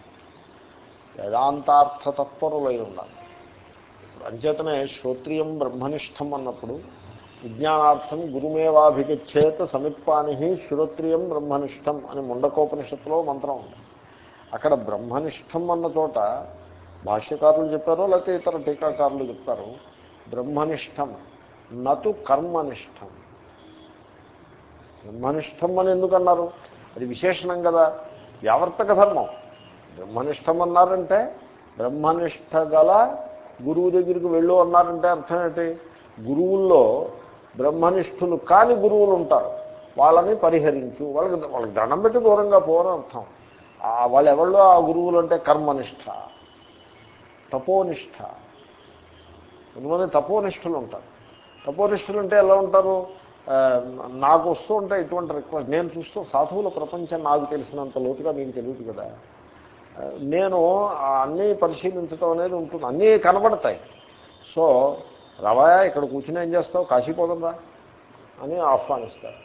వేదాంతార్థతత్పరులై ఉండాలి. అంచేతనే శ్రోత్రియం బ్రహ్మనిష్టం అన్నప్పుడు విజ్ఞానార్థం గురుమేవాభిగచ్చేత సమిత్పాని శ్రోత్రియం బ్రహ్మనిష్టం అని ముండకోపనిషత్తులో మంత్రం ఉంది. అక్కడ బ్రహ్మనిష్టం అన్న చోట భాష్యకారులు చెప్పారో లేకపోతే ఇతర టీకాకారులు చెప్తారు బ్రహ్మనిష్టం నటు కర్మనిష్టం. బ్రహ్మనిష్టం అని ఎందుకన్నారు అది విశేషణం కదా. వ్యావర్తక ధర్మం. బ్రహ్మనిష్టం అన్నారంటే బ్రహ్మనిష్ట గల గురువు దగ్గరికి వెళ్ళు అన్నారంటే అర్థం ఏంటి? గురువుల్లో బ్రహ్మనిష్ఠులు కాని గురువులు ఉంటారు. వాళ్ళని పరిహరించు. వాళ్ళకి వాళ్ళకి దండం పెట్టి దూరంగా పోవడం అర్థం. వాళ్ళు ఎవరిలో ఆ గురువులు అంటే కర్మనిష్ట తపోనిష్ట. కొంతమంది తపోనిష్ఠులు ఉంటారు. తపోనిష్ఠులు అంటే ఎలా ఉంటారు? నాకు వస్తూ ఉంటాయి ఇటువంటి రిక్వెస్ట్ నేను చూస్తూ సాధువుల ప్రపంచం నాకు తెలిసినంత లోతుగా మీకు తెలియదు కదా. నేను అన్నీ పరిశీలించడం అనేది ఉంటుంది. అన్నీ కనబడతాయి. సో రవాయా ఇక్కడ కూర్చుని ఏం చేస్తావు? కాశీపోతుందా అని ఆహ్వానిస్తారు.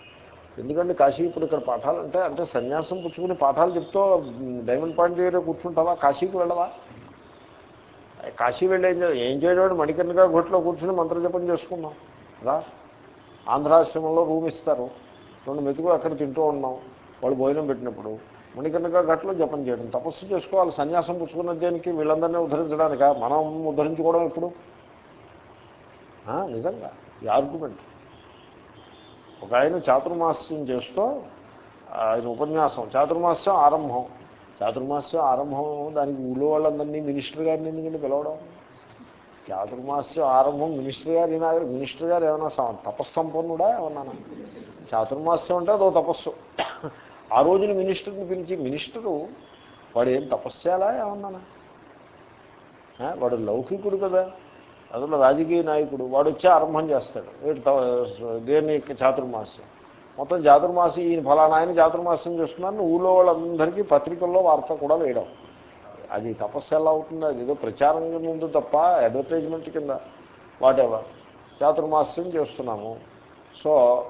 ఎందుకంటే కాశీ ఇప్పుడు ఇక్కడ పాఠాలు అంటే అంటే సన్యాసం పుచ్చుకుని పాఠాలు చెప్తూ డైమండ్ పాయింట్ దగ్గర కూర్చుంటావా? కాశీకి వెళ్ళవా? కాశీ వెళ్ళి ఏం చేయాలి ఏం చేయడం మణికర్ణిగా గుట్లో కూర్చుని మంత్రజపం చేసుకున్నాం రా. ఆంధ్రాశ్రమంలో రూమ్ ఇస్తారు. రెండు మెతుకులు అక్కడ తింటూ ఉన్నాం. వాళ్ళు భోజనం పెట్టినప్పుడు మణికర్ణిగా ఘట్లో జపం చేయడం. తపస్సు చేసుకోవాలి. సన్యాసం పుచ్చుకున్న దేనికి? వీళ్ళందరినీ ఉద్ధరించడానిక? మనం ఉద్ధరించుకోవడం ఎప్పుడు? నిజంగా. ఈ ఆర్గ్యుమెంట్ ఒక ఆయన చాతుర్మాస్యం చేస్తూ ఆయన ఉపన్యాసం. చాతుర్మాస్యం ఆరంభం. చాతుర్మాస్యం ఆరంభం దానికి ఊళ్ళో వాళ్ళందరినీ మినిస్టర్ గారిని ఎందుకంటే పిలవడం? చాతుర్మాస్యం ఆరంభం మినిస్టర్ గారు ఈయన మినిస్టర్ గారు ఏమైనా స- తపస్సంపన్నుడా? ఏమన్నా చాతుర్మాస్యం అంటే అదో తపస్సు. ఆ రోజున మినిస్టర్ని పిలిచి మినిస్టరు వాడు ఏం తపస్యాలా ఏమన్నానా వాడు లౌకికుడు కదా. అసలు రాజకీయ నాయకుడు. వాడు వచ్చి ఆరంభం చేస్తాడు. వీడు త- దేన్ని? చాతుర్మాస్యం. మొత్తం చాతుర్మాసం ఈయన ఫలానా ఆయన చాతుర్మాసం చేస్తున్నారని ఊళ్ళో వాళ్ళందరికీ పత్రికల్లో వార్త కూడా వేయడం. అది తపస్సు ఎలా అవుతుంది? అది ఏదో ప్రచారం కింద ఉంది తప్ప అడ్వర్టైజ్మెంట్ కింద. వాటెవర్ చాతుర్మాస్యం చేస్తున్నాము. సో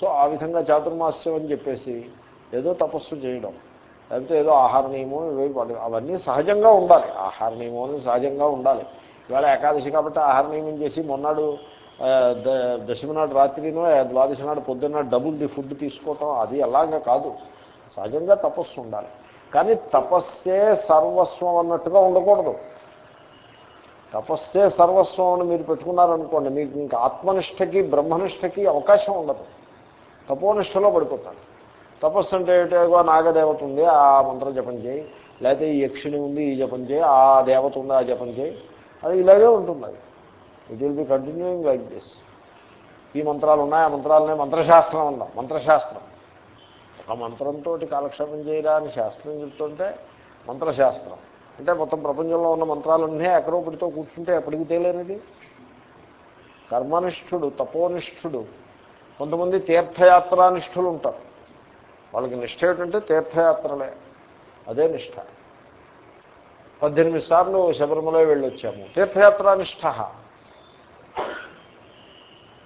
సో ఆ విధంగా చాతుర్మాస్యం అని చెప్పేసి ఏదో తపస్సు చేయడం. లేకపోతే ఏదో ఆహార నియమం ఇవి అవన్నీ సహజంగా ఉండాలి. ఆహార నియమం అనేది సహజంగా ఉండాలి. ఇవాళ ఏకాదశి కాబట్టి ఆహార నియమం చేసి మొన్నాడు ద- దశమి నాడు రాత్రినో ద్వాదశి నాడు పొద్దున్న డబుల్ ది ఫుడ్ తీసుకోవటం అది అలాగా కాదు. సహజంగా తపస్సు ఉండాలి. కానీ తపస్సే సర్వస్వం అన్నట్టుగా ఉండకూడదు. తపస్సే సర్వస్వం అని మీరు పెట్టుకున్నారనుకోండి మీకు ఇంకా ఆత్మనిష్టకి బ్రహ్మనిష్టకి అవకాశం ఉండదు. తపోనిష్టలో పడిపోతాడు. తపస్సు అంటే ఏటో నాగదేవత ఉంది ఆ మంత్రం జపం చేయి. లేకపోతే ఈ యక్షిణి ఉంది ఈ జపం చేయి. ఆ దేవత ఉంది ఆ జపం చేయి. అది ఇలాగే ఉంటుంది అది. It will be continuing like this ఈ మంత్రాలు ఉన్నాయి ఆ మంత్రాలనే మంత్రశాస్త్రం ఉందా మంత్రశాస్త్రం. ఒక మంత్రంతో కాలక్షేపం చేయరా అని శాస్త్రం చెప్తుంటే మంత్రశాస్త్రం. అంటే మొత్తం ప్రపంచంలో ఉన్న మంత్రాలన్నీ ఎక్కడో కూర్చుంటే ఎప్పటికి తేలేనిది. కర్మనిష్ఠుడు తపోనిష్ఠుడు కొంతమంది తీర్థయాత్రానిష్ఠులు ఉంటారు వాళ్ళకి నిష్ఠ ఏంటంటే తీర్థయాత్రలే. అదే నిష్ఠ. పద్దెనిమిది సార్లు శబరిమల వెళ్ళొచ్చాము. తీర్థయాత్రానిష్ట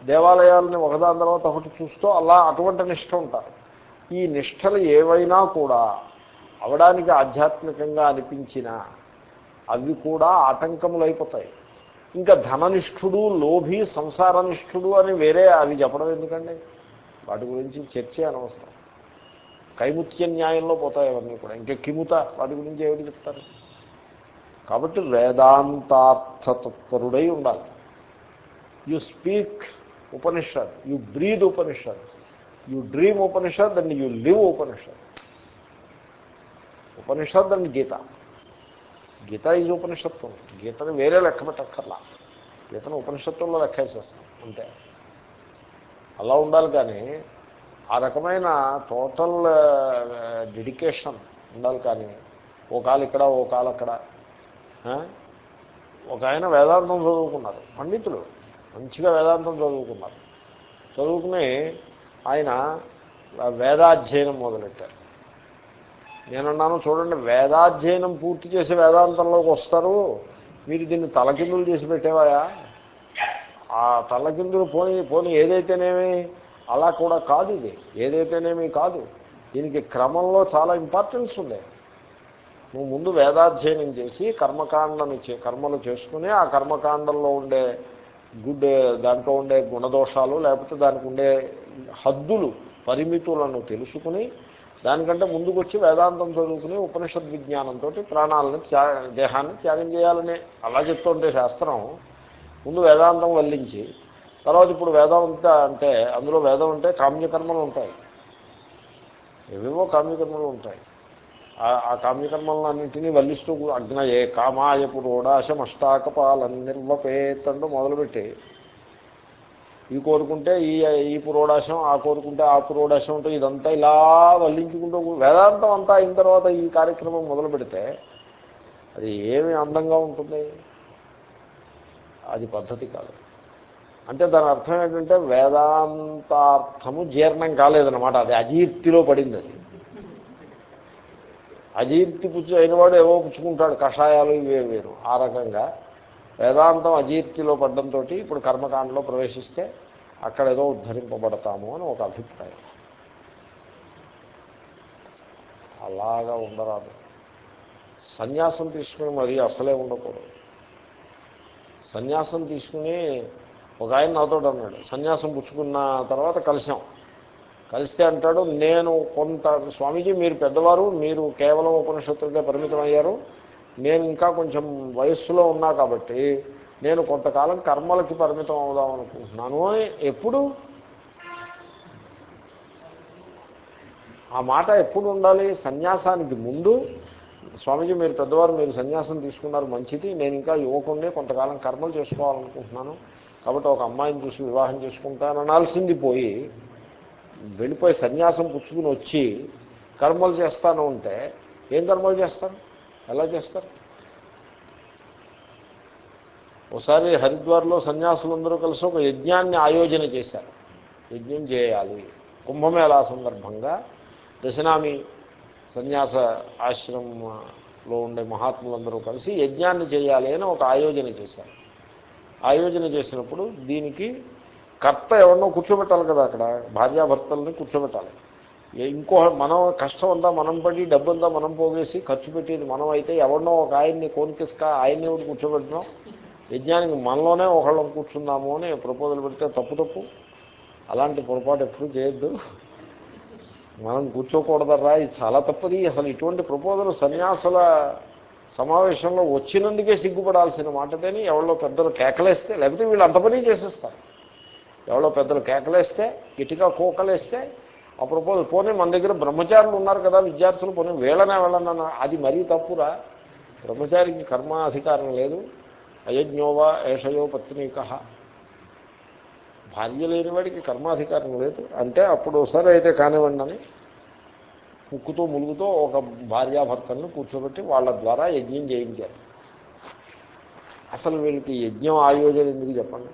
దేవాలయాలని ఒకదాని తర్వాత ఒకటి చూస్తూ అలా అటువంటి నిష్ఠ ఉంటారు. ఈ నిష్టలు ఏవైనా కూడా అవడానికి ఆధ్యాత్మికంగా అనిపించినా అవి కూడా ఆటంకములు అయిపోతాయి ఇంకా ధననిష్ఠుడు లోభి సంసారనిష్ఠుడు అని వేరే అవి చెప్పడం ఎందుకండి? వాటి గురించి చర్చ అనవసరం. కైముత్య న్యాయంలో పోతాయి అవన్నీ కూడా. ఇంకా కిముత వాటి గురించి ఏమిటి చెప్తారు? కాబట్టి వేదాంతార్థతత్పరుడై ఉండాలి. You speak Upanishad you breathe Upanishad you dream Upanishad and you live Upanishad Upanishad and Gita. Gita is ఉపనిషత్వం. గీతను వేరే లెక్క పెట్టక్కర్లా. గీతను ఉపనిషత్వంలో లెక్క వేసేస్తాం అంతే. అలా ఉండాలి కానీ ఆ రకమైన టోటల్ డెడికేషన్ ఉండాలి కానీ ఓ కాలు ఇక్కడ ఓ కాలు అక్కడ. ఒక ఆయన వేదాంతం చదువుకున్నారు. పండితులు మంచిగా వేదాంతం చదువుకున్నారు. చదువుకుని ఆయన వేదాధ్యయనం మొదలెట్టారు. నేనన్నాను చూడండి వేదాధ్యయనం పూర్తి చేసి వేదాంతంలోకి వస్తారు. మీరు దీన్ని తలకిందులు చేసి పెట్టేవాయా ఆ తలకిందులు పోని పోని ఏదైతేనేమి? అలా కూడా కాదు ఇది. ఏదైతేనేమి కాదు. దీనికి క్రమంలో చాలా ఇంపార్టెన్స్ ఉంది. నువ్వు ముందు వేదాధ్యయనం చేసి కర్మకాండం కర్మలు చేసుకుని ఆ కర్మకాండంలో ఉండే గుడ్ దాంట్లో ఉండే గుణదోషాలు లేకపోతే దానికి ఉండే హద్దులు పరిమితులను తెలుసుకుని దానికంటే ముందుకు వచ్చి వేదాంతం చదువుకుని ఉపనిషద్ విజ్ఞానంతో ప్రాణాలను త్యా దేహాన్ని త్యాగం చేయాలని అలా చెప్తుంటే శాస్త్రం ముందు వేదాంతం వల్లించి తర్వాత ఇప్పుడు వేదాంత అంటే అందులో వేదం అంటే కామ్యకర్మలు ఉంటాయి. ఏవేవో కామ్యకర్మలు ఉంటాయి. ఆ- ఆ కామ్యకర్మలన్నింటినీ వల్లిస్తూ కూ- అగ్నయే కామాయ పురోడాశం అష్టాకపాలన్ మొదలుపెట్టి ఈ కోరుకుంటే ఈ ఈ పురోడాశం ఆ కోరుకుంటే ఆ పురోడాశం ఉంటే ఇదంతా ఇలా వల్లించుకుంటూ వేదాంతం అంతా అయిన తర్వాత ఈ కార్యక్రమం మొదలు పెడితే అది ఏమి అందంగా ఉంటుంది? అది పద్ధతి కాదు. అంటే దాని అర్థం ఏంటంటే వేదాంతార్థము జీర్ణం కాలేదన్నమాట. అది అజీర్తిలో పడింది అది. అజీర్తి పుచ్చు అయినవాడు ఏవో పుచ్చుకుంటాడు. కషాయాలు ఇవే వేరు. ఆ రకంగా వేదాంతం అజీర్తిలో పడ్డంతో ఇప్పుడు కర్మకాండలో ప్రవేశిస్తే అక్కడ ఏదో ఉద్ధరింపబడతాము అని ఒక అభిప్రాయం. అలాగా ఉండరాదు. సన్యాసం తీసుకుని మరీ అసలే ఉండకూడదు. సన్యాసం తీసుకుని ఒక ఆయన నాతో అన్నాడు సన్యాసం పుచ్చుకున్న తర్వాత కలిసాం కలిస్తే అంటాడు నేను కొంత స్వామీజీ మీరు పెద్దవారు మీరు కేవలం ఉపనిషత్తులకే పరిమితం అయ్యారు నేను ఇంకా కొంచెం వయస్సులో ఉన్నా కాబట్టి నేను కొంతకాలం కర్మలకి పరిమితం అవుదాం అనుకుంటున్నాను ఎప్పుడు? ఆ మాట ఎప్పుడు ఉండాలి? సన్యాసానికి ముందు. స్వామీజీ మీరు పెద్దవారు మీరు సన్యాసం తీసుకున్నారు మంచిది. నేను ఇంకా యువకుండే కొంతకాలం కర్మలు చేసుకోవాలనుకుంటున్నాను. కాబట్టి ఒక అమ్మాయిని చూసి వివాహం చేసుకుంటాను అనాల్సింది పోయి వెళ్ళిపోయి సన్యాసం పుచ్చుకుని వచ్చి కర్మలు చేస్తాను ఉంటే ఏం కర్మలు చేస్తాను ఎలా చేస్తారు? ఒకసారి హరిద్వార్లో సన్యాసులందరూ కలిసి ఒక యజ్ఞాన్ని ఆయోజన చేశారు. యజ్ఞం చేయాలి. కుంభమేళా సందర్భంగా దశనామి సన్యాస ఆశ్రమంలో ఉండే మహాత్ములందరూ కలిసి యజ్ఞాన్ని చేయాలి అని ఒక ఆయోజన చేశారు. ఆయోజన చేసినప్పుడు దీనికి కర్త ఎవరినో కూర్చోబెట్టాలి కదా అక్కడ. భార్యాభర్తల్ని కూర్చోబెట్టాలి. ఇంకో మనం కష్టం అంతా మనం పడి డబ్బంతా మనం పోగేసి ఖర్చు పెట్టేది మనం అయితే ఎవరినో ఒక ఆయన్ని కోనికిస్క ఆయన్ని ఒకటి కూర్చోబెట్టినాం. యజ్ఞానికి మనలోనే ఒకళ్ళం కూర్చున్నాము అని ప్రపోజల్ పెడితే తప్పు తప్పు. అలాంటి పొరపాటు ఎప్పుడు చేయొద్దు. మనం కూర్చోకూడదరా ఇది చాలా తప్పది. అసలు ఇటువంటి ప్రపోజల్ సన్యాసుల సమావేశంలో వచ్చినందుకే సిగ్గుపడాల్సిన మాటదని ఎవరో పెద్దలు కేకలేస్తే లేకపోతే వీళ్ళు అంత పని చేసేస్తారు. ఎవరో పెద్దలు కేకలేస్తే గట్టిగా కోకలేస్తే అప్రపోజ్ పోనీ మన దగ్గర బ్రహ్మచారులు ఉన్నారు కదా విద్యార్థులు పోనీ వీళ్ళనే వెళ్ళనన్న అది మరీ తప్పురా. బ్రహ్మచారికి కర్మాధికారం లేదు. అయజ్ఞోవా ఏషయో పత్నిక. భార్య లేని వాడికి కర్మాధికారం లేదు. అంటే అప్పుడు ఒకసారి అయితే కానివ్వండి అని ముక్కుతో ములుగుతో ఒక భార్యాభర్తలను కూర్చోబెట్టి వాళ్ళ ద్వారా యజ్ఞం చేయించారు. అసలు వీళ్ళకి యజ్ఞం ఆయోజన ఎందుకు చెప్పండి?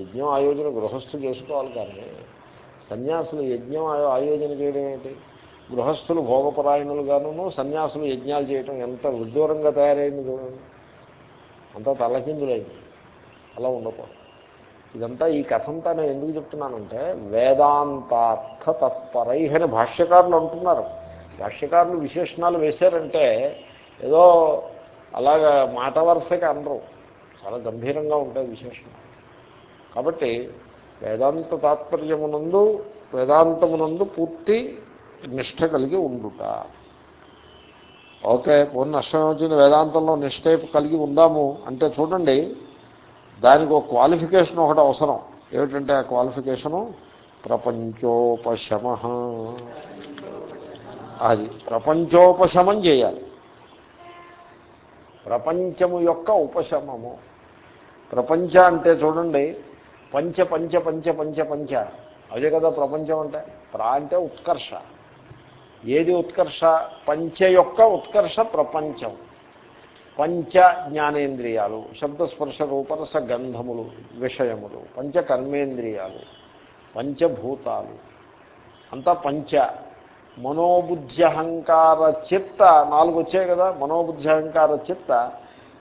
యజ్ఞం ఆయోజన గృహస్థు చేసుకోవాలి కానీ సన్యాసులు యజ్ఞం ఆయోజన చేయడం ఏంటి? గృహస్థులు భోగపరాయణులుగాను సన్యాసులు యజ్ఞాలు చేయడం ఎంత విడ్డూరంగా తయారైంది చూడండి. అంతా తలకిందులైంది. అలా ఉండకూడదు. ఇదంతా ఈ కథంతా నేను ఎందుకు చెప్తున్నానంటే వేదాంతార్థ తత్పరై అని భాష్యకారులు అంటున్నారు. భాష్యకారులు విశేషణాలు వేశారంటే ఏదో అలాగా మాట వరుసగా అనరు. చాలా గంభీరంగా ఉంటాయి విశేషణాలు. కాబట్టి వేదాంత తాత్పర్యమునందు వేదాంతమునందు పూర్తి నిష్ట కలిగి ఉండుట. ఓకే పోనీ నష్టం వచ్చింది వేదాంతంలో నిష్ట కలిగి ఉందాము అంటే చూడండి దానికి ఒక క్వాలిఫికేషన్ ఒకటి అవసరం. ఏమిటంటే ఆ క్వాలిఫికేషను? ప్రపంచోపశమ. అది ప్రపంచోపశమం చేయాలి. ప్రపంచము యొక్క ఉపశమము. ప్రపంచ అంటే చూడండి పంచ పంచ పంచ పంచ పంచ. అదే కదా ప్రపంచం అంటే. ప్రా అంటే ఉత్కర్ష. ఏది ఉత్కర్ష? పంచ యొక్క ఉత్కర్ష ప్రపంచం. పంచ జ్ఞానేంద్రియాలు శబ్దస్పర్శ రూపరస గంధములు విషయములు. పంచ కర్మేంద్రియాలు పంచభూతాలు అంతా పంచ. మనోబుద్ధ్యహంకార చిత్త నాలుగు వచ్చాయి కదా మనోబుద్ధ్యహంకార చిత్త.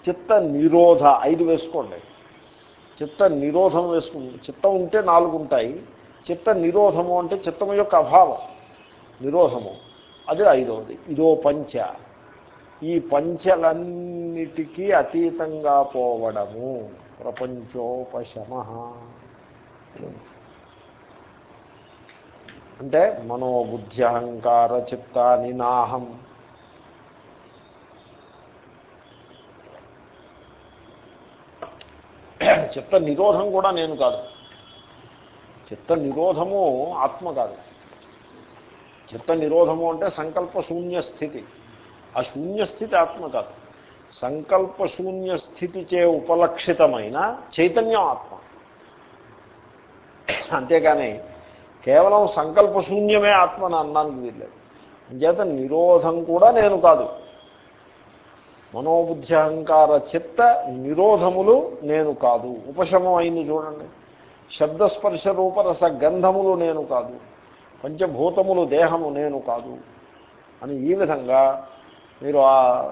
చిత్త నిరోధ. ఐదు వేసుకోండి. చిత్త నిరోధం వేసుకుంది. చిత్తం ఉంటే నాలుగు ఉంటాయి చిత్త నిరోధము అంటే చిత్తము యొక్క అభావం. నిరోధము. అది ఐదవది. ఇదో పంచ. ఈ పంచలన్నిటికీ అతీతంగా పోవడము. ప్రపంచోపశమ అంటే మనోబుద్ధి అహంకార చిత్తాని నాహం. చిత్త నిరోధం కూడా నేను కాదు. చిత్త నిరోధము ఆత్మ కాదు. చిత్త నిరోధము అంటే సంకల్ప శూన్య స్థితి. ఆ శూన్యస్థితి ఆత్మ కాదు. సంకల్ప శూన్య స్థితి చే ఉపలక్షితమైన చైతన్యం ఆత్మ. అంతేకాని కేవలం సంకల్ప శూన్యమే ఆత్మ అని అన్నానికి వీల్లేదు. అంచేత నిరోధం కూడా నేను కాదు. మనోబుద్ధి అహంకార చిత్త నిరోధములు నేను కాదు. ఉపశమం అయింది చూడండి. శబ్దస్పర్శ రూపరస గంధములు నేను కాదు. పంచభూతములు దేహము నేను కాదు. అని ఈ విధంగా మీరు ఆ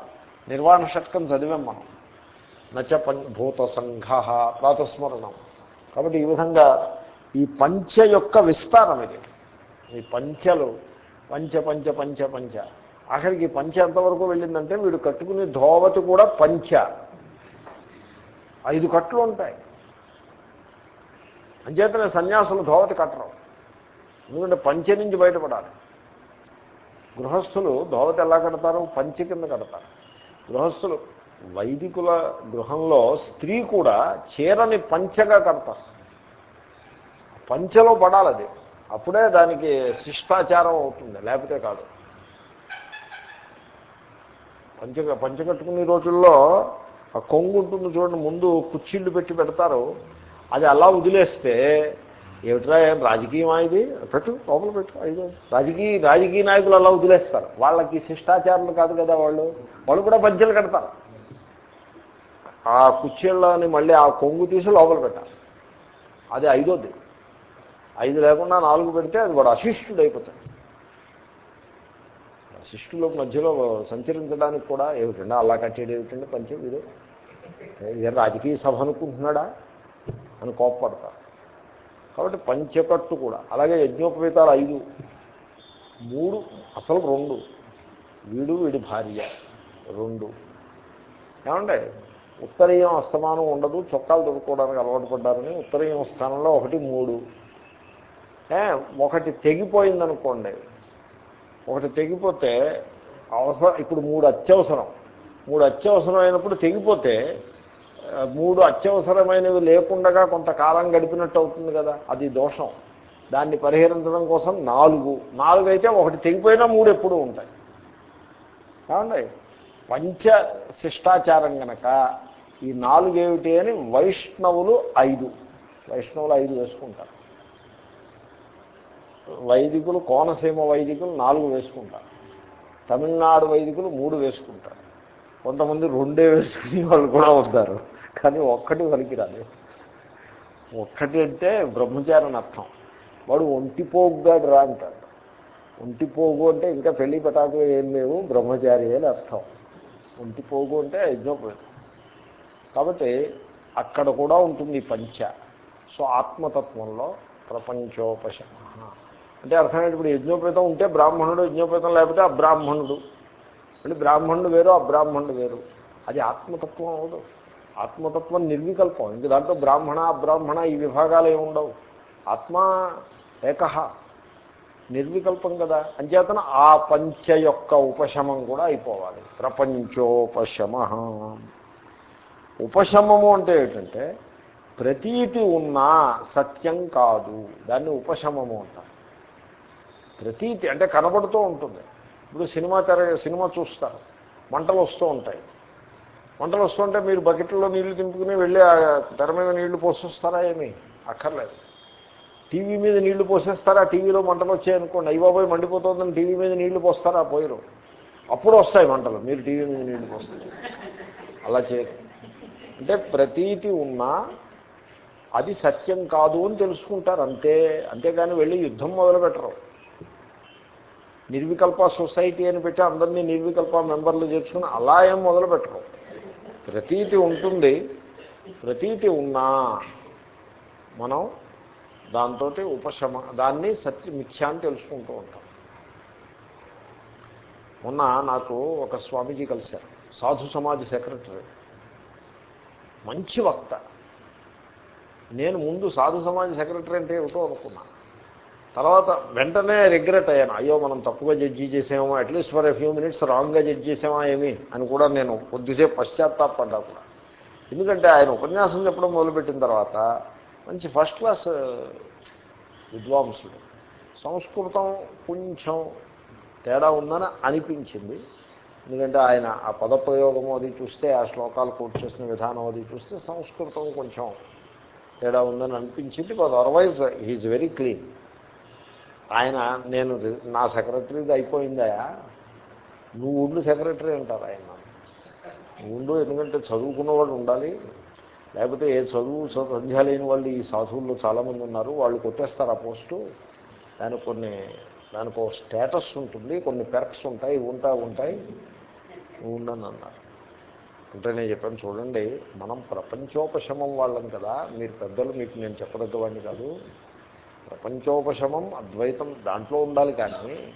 నిర్వాణ షట్కం చదివాం మనం. నచ భూత సంఘ ప్రాతస్మరణం. కాబట్టి ఈ విధంగా ఈ పంచ యొక్క విస్తారం ఇది. ఈ పంచలు పంచ పంచ పంచ పంచ. ఆఖరికి పంచ ఎంతవరకు వెళ్ళిందంటే వీడు కట్టుకునే ధోవతి కూడా పంచ. ఐదు కట్లు ఉంటాయి. అంచేతనే సన్యాసులు ధోవతి కట్టరు. ఎందుకంటే పంచె నుంచి బయటపడాలి. గృహస్థులు ధోవతి ఎలా కడతారు? పంచ కింద కడతారు. గృహస్థులు వైదికుల గృహంలో స్త్రీ కూడా చీరని పంచగా కడతారు. పంచలో పడాలి అది అప్పుడే దానికి శిష్టాచారం అవుతుంది. లేకపోతే కాదు. పంచ పంచకట్టుకునే రోజుల్లో ఆ కొంగు ఉంటుంది చూడండి ముందు కుర్చీళ్ళు పెట్టి పెడతారు. అది అలా వదిలేస్తే ఏమిట్రా రాజకీయమా ఇది? పెట్టు లోపల పెట్టు ఐదు. రాజకీయ రాజకీయ నాయకులు అలా వదిలేస్తారు. వాళ్ళకి శిష్టాచారం కాదు కదా వాళ్ళు. వాళ్ళు కూడా పంచలు కడతారు. ఆ కుర్చీళ్ళని మళ్ళీ ఆ కొంగు తీసి లోపల పెట్టాలి. అది ఐదోది. ఐదు లేకుండా నాలుగు పెడితే అది వాడు అశిష్టుడు అయిపోతాడు శిష్టుల మధ్యలో సంచరించడానికి కూడా ఏమిటండి? అలా కట్టేది ఏమిటండి? పంచం ఇది రాజకీయ సభ అనుకుంటున్నాడా? అని కోప్పడతారు కాబట్టి పంచకట్టు కూడా. అలాగే యజ్ఞోపవేతాలు ఐదు. మూడు అసలు రెండు. వీడు వీడి భార్య రెండు. ఏమంటే ఉత్తరీయం అస్తమానం ఉండదు చొక్కాలు దొరుకుకోవడానికి అలవాటు పడ్డారని ఉత్తరీయం స్థానంలో ఒకటి మూడు. ఒకటి తెగిపోయిందనుకోండి ఒకటి తెగిపోతే అవసరం ఇప్పుడు మూడు అత్యవసరం. మూడు అత్యవసరం అయినప్పుడు తెగిపోతే మూడు అత్యవసరమైనవి లేకుండా కొంతకాలం గడిపినట్టు అవుతుంది కదా అది దోషం. దాన్ని పరిహరించడం కోసం నాలుగు. నాలుగు అయితే ఒకటి తెగిపోయినా మూడు ఎప్పుడూ ఉంటాయి. కావండి పంచ శిష్టాచారం గనక ఈ నాలుగేమిటి అని వైష్ణవులు ఐదు. వైష్ణవులు ఐదు వేసుకుంటారు. వైదికులు కోనసీమ వైదికులు నాలుగు వేసుకుంటారు. తమిళనాడు వైదికులు మూడు వేసుకుంటారు. కొంతమంది రెండే వేసుకుని వాళ్ళు కూడా ఉంటారు కానీ ఒక్కటి పలికిరాదు ఒక్కటి అంటే బ్రహ్మచారిని అర్థం వాడు ఒంటిపోగుగాడు రా అంటాడు. ఒంటిపోగు అంటే ఇంకా పెళ్ళి పటాకు ఏం లేవు బ్రహ్మచారి అని అర్థం. ఒంటిపోగు అంటే యజ్ఞోపేతం కాబట్టి అక్కడ కూడా ఉంటుంది పంచ. సో ఆత్మతత్వంలో ప్రపంచోపశమ అంటే అర్థమైనప్పుడు ఇప్పుడు యజ్ఞోపేతం ఉంటే బ్రాహ్మణుడు యజ్ఞోపేతం లేకపోతే అబ్రాహ్మణుడు. అంటే బ్రాహ్మణుడు వేరు అబ్రాహ్మణుడు వేరు. అది ఆత్మతత్వం అవదు ఆత్మతత్వం నిర్వికల్పం. ఇంక దాంట్లో బ్రాహ్మణ అబ్రాహ్మణ ఈ విభాగాలు ఏమి ఉండవు. ఆత్మ ఏకహ నిర్వికల్పం కదా. అంచేతన ఆ పంచ యొక్క ఉపశమం కూడా అయిపోవాలి. ప్రపంచోపశమ. ఉపశమము అంటే ఏంటంటే ప్రతీతి ఉన్నా సత్యం కాదు. దాన్ని ఉపశమము అంటారు. ప్రతీతి అంటే కనబడుతూ ఉంటుంది. ఇప్పుడు సినిమా తెర సినిమా చూస్తారు. మంటలు వస్తూ ఉంటాయి. మంటలు వస్తుంటే మీరు బకెట్లో నీళ్ళు తింపుకుని వెళ్ళి తెర మీద నీళ్ళు పోసొస్తారా ఏమి? అక్కర్లేదు. టీవీ మీద నీళ్ళు పోసేస్తారా? టీవీలో మంటలు వచ్చాయనుకోండి అయ్యబాబోయ్ మండిపోతుందని టీవీ మీద నీళ్ళు పోస్తారా? పోయిరు. అప్పుడు వస్తాయి మంటలు. మీరు టీవీ మీద నీళ్ళు పోస్తారు. అలా చేయరు. అంటే ప్రతీతి ఉన్నా అది సత్యం కాదు అని తెలుసుకుంటారు. అంతే అంతేగాని వెళ్ళి యుద్ధం మొదలు పెట్టరు నిర్వికల్ప సొసైటీ అని పెట్టి అందరినీ నిర్వికల్ప మెంబర్లు చేర్చుకుని అలా ఏం మొదలు పెట్టడం ప్రతీతి ఉంటుంది ప్రతీతి ఉన్నా మనం దాంతో ఉపశమ దాన్ని సత్య మిథ్యా అని తెలుసుకుంటూ ఉంటాం. మొన్న నాకు ఒక స్వామీజీ కలిశారు సాధు సమాజ సెక్రటరీ. మంచి వక్త. నేను ముందు సాధు సమాజ సెక్రటరీ అంటే ఏమిటో అనుకున్నాను. తర్వాత వెంటనే రిగ్రెట్ అయ్యాను. అయ్యో మనం తప్పుగా జడ్జి చేసామో? At least for a few minutes రాంగ్గా జడ్జి చేసామా ఏమి? అని కూడా నేను కొద్దిసేపు పశ్చాత్తాపడ్డా కూడా. ఎందుకంటే ఆయన ఉపన్యాసం చెప్పడం మొదలుపెట్టిన తర్వాత మంచి ఫస్ట్ క్లాస్ uh, విద్వాంసుడు. సంస్కృతం కొంచెం తేడా ఉందని అనిపించింది. ఎందుకంటే ఆయన ఆ పదప్రయోగం అది చూస్తే ఆ శ్లోకాలు కోట్ చేసిన విధానం అది చూస్తే సంస్కృతం కొంచెం తేడా ఉందని అనిపించింది. But otherwise he very clean ఆయన నేను నా సెక్రటరీది అయిపోయిందాయా నువ్వు ఉండు సెక్రటరీ అంటారు ఆయన. ఉండు ఎందుకంటే చదువుకున్నవాడు ఉండాలి. లేకపోతే ఏ చదువు సంధ్య లేని వాళ్ళు ఈ సాధువుల్లో చాలామంది ఉన్నారు. వాళ్ళు కొట్టేస్తారు ఆ పోస్టు. దానికి కొన్ని దానికి ఒక స్టేటస్ ఉంటుంది కొన్ని పెర్క్స్ ఉంటాయి ఉంటా ఉంటాయి ఉండని అన్నారు. అంటే నేను చెప్పాను చూడండి మనం ప్రపంచోపశమం వాళ్ళం కదా. మీరు పెద్దలు మీకు నేను చెప్పదగ్గవాడిని కాదు. ప్రపంచోపశమం అద్వైతం దాంట్లో ఉండాలి కానీ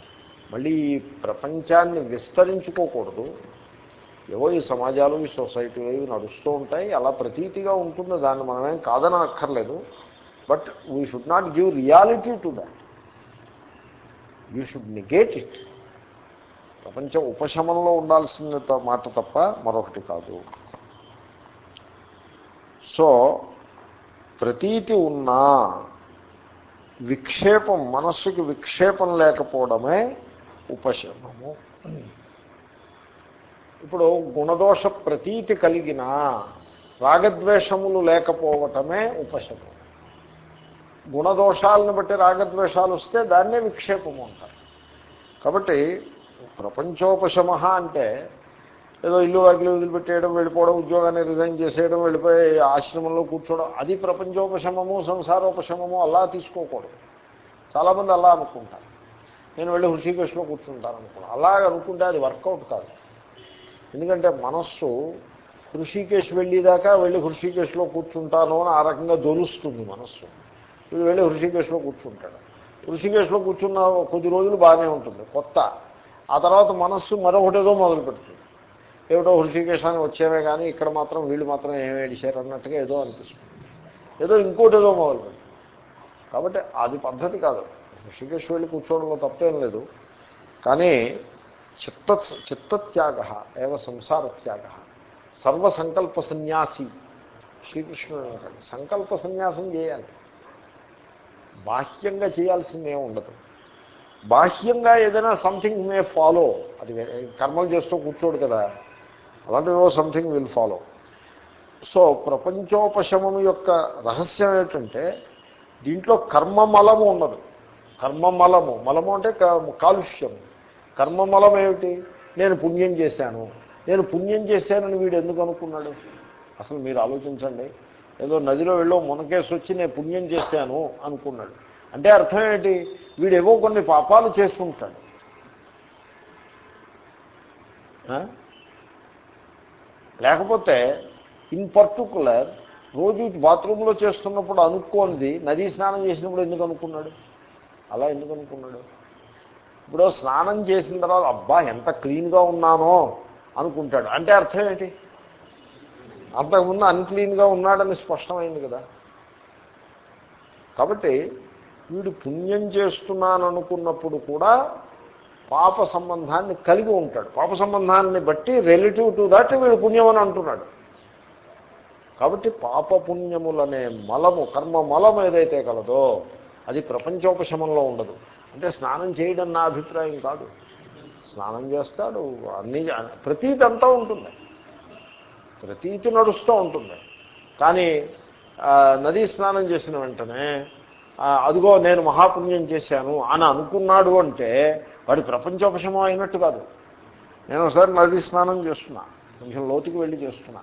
మళ్ళీ ఈ ప్రపంచాన్ని విస్తరించుకోకూడదు. ఏవో ఈ సమాజాలు ఈ సొసైటీలు ఇవి నడుస్తూ ఉంటాయి. అలా ప్రతీతిగా ఉంటుంది. దాన్ని మనమేం కాదని అక్కర్లేదు but we should not give reality to that. You should negate it. ప్రపంచం ఉపశమనంలో ఉండాల్సిన మాట తప్ప మరొకటి కాదు. సో ప్రతీతి ఉన్నా విక్షేపం మనస్సుకి విక్షేపం లేకపోవడమే ఉపశమము ఇప్పుడు గుణదోష ప్రతీతి కలిగిన రాగద్వేషములు లేకపోవటమే ఉపశమం గుణదోషాలను బట్టి రాగద్వేషాలు వస్తే దాన్నే విక్షేపము అంటారు. కాబట్టి ప్రపంచోపశమ అంటే ఏదో ఇల్లు వాకిలు వదిలిపెట్టేయడం వెళ్ళిపోవడం ఉద్యోగాన్ని రిజైన్ చేసేయడం వెళ్ళిపోయి ఆశ్రమంలో కూర్చోవడం అది ప్రపంచోపశమము సంసారోపశమము అలా తీసుకోకూడదు. చాలామంది అలా అనుకుంటారు. నేను వెళ్ళి హృషికేశ్లో కూర్చుంటాను అనుకున్నాను అలాగ అనుకుంటే అది వర్కౌట్ కాదు. ఎందుకంటే మనస్సు హృషికేశ్ వెళ్ళేదాకా వెళ్ళి హృషికేశ్లో కూర్చుంటాను అని ఆ రకంగా దొరుస్తుంది మనస్సు. వీడు వెళ్ళి హృషికేశ్లో కూర్చుంటాడు. హృషికేశ్లో కూర్చున్న కొద్ది రోజులు బాగానే ఉంటుంది. కొత్త. ఆ తర్వాత మనస్సు మరొకటేదో మొదలు పెడుతుంది ఏమిటో హృషికేశానికి వచ్చేవే కానీ ఇక్కడ మాత్రం వీళ్ళు మాత్రం ఏమి ఏడిశారు అన్నట్టుగా ఏదో అనిపిస్తుంది. ఏదో ఇంకోటి ఏదో మొదలు కాబట్టి అది పద్ధతి కాదు. హృషికేశ్ వెళ్ళి కూర్చోవడంలో తప్పేం లేదు. కానీ చిత్త చిత్తత్యాగ ఏవ సంసార త్యాగ సర్వసంకల్ప సన్యాసి శ్రీకృష్ణుడు అంటాడు. సంకల్ప సన్యాసం చేయాలి. బాహ్యంగా చేయాల్సిందే ఉండదు. బాహ్యంగా ఏదైనా సంథింగ్ మే ఫాలో. అది కర్మలు చేస్తూ కూర్చోడు కదా. అలాంటివో సంథింగ్ విల్ ఫాలో సో ప్రపంచోపశమం యొక్క రహస్యం ఏంటంటే దీంట్లో కర్మమలము ఉండదు కర్మమలము. మలము అంటే కాలుష్యం. కర్మమలం ఏమిటి? నేను పుణ్యం చేశాను. నేను పుణ్యం చేశానని వీడు ఎందుకు అనుకున్నాడు? అసలు మీరు ఆలోచించండి. ఏదో నదిలో వెళ్ళో మునకేసి వచ్చి నేను పుణ్యం చేశాను అనుకున్నాడు. అంటే అర్థం ఏంటి? వీడేవో కొన్ని పాపాలు చేస్తుంటాడు. లేకపోతే ఇన్ పర్టికులర్ రోజు బాత్రూంలో చేస్తున్నప్పుడు అనుకోనిది నదీ స్నానం చేసినప్పుడు ఎందుకు అనుకున్నాడు? అలా ఎందుకు అనుకున్నాడు? ఇప్పుడు స్నానం చేసిన తర్వాత అబ్బా ఎంత క్లీన్గా ఉన్నానో అనుకుంటాడు. అంటే అర్థం ఏంటి? అంతకుముందు అన్క్లీన్గా ఉన్నాడని స్పష్టమైంది కదా. కాబట్టి వీడు పుణ్యం చేస్తున్నాను అనుకున్నప్పుడు కూడా పాప సంబంధాన్ని కలిగి ఉంటాడు. పాప సంబంధాన్ని బట్టి రిలేటివ్ టు దాట్ వీడు పుణ్యం అని అంటున్నాడు. కాబట్టి పాపపుణ్యములనే మలము కర్మ మలం ఏదైతే కలదో అది ప్రపంచోపశమంలో ఉండదు. అంటే స్నానం చేయడం నా అభిప్రాయం కాదు. స్నానం చేస్తాడు అన్ని ప్రతీతి అంతా ఉంటుంది. ప్రతీతి నడుస్తూ ఉంటుంది. కానీ నదీ స్నానం చేసిన వెంటనే అదిగో నేను మహాపుణ్యం చేశాను అని అనుకున్నాడు అంటే వాడి ప్రపంచోపశమం అయినట్టు కాదు. నేను ఒకసారి నదీ స్నానం చేస్తున్నా. కొంచెం లోతుకి వెళ్ళి చేస్తున్నా.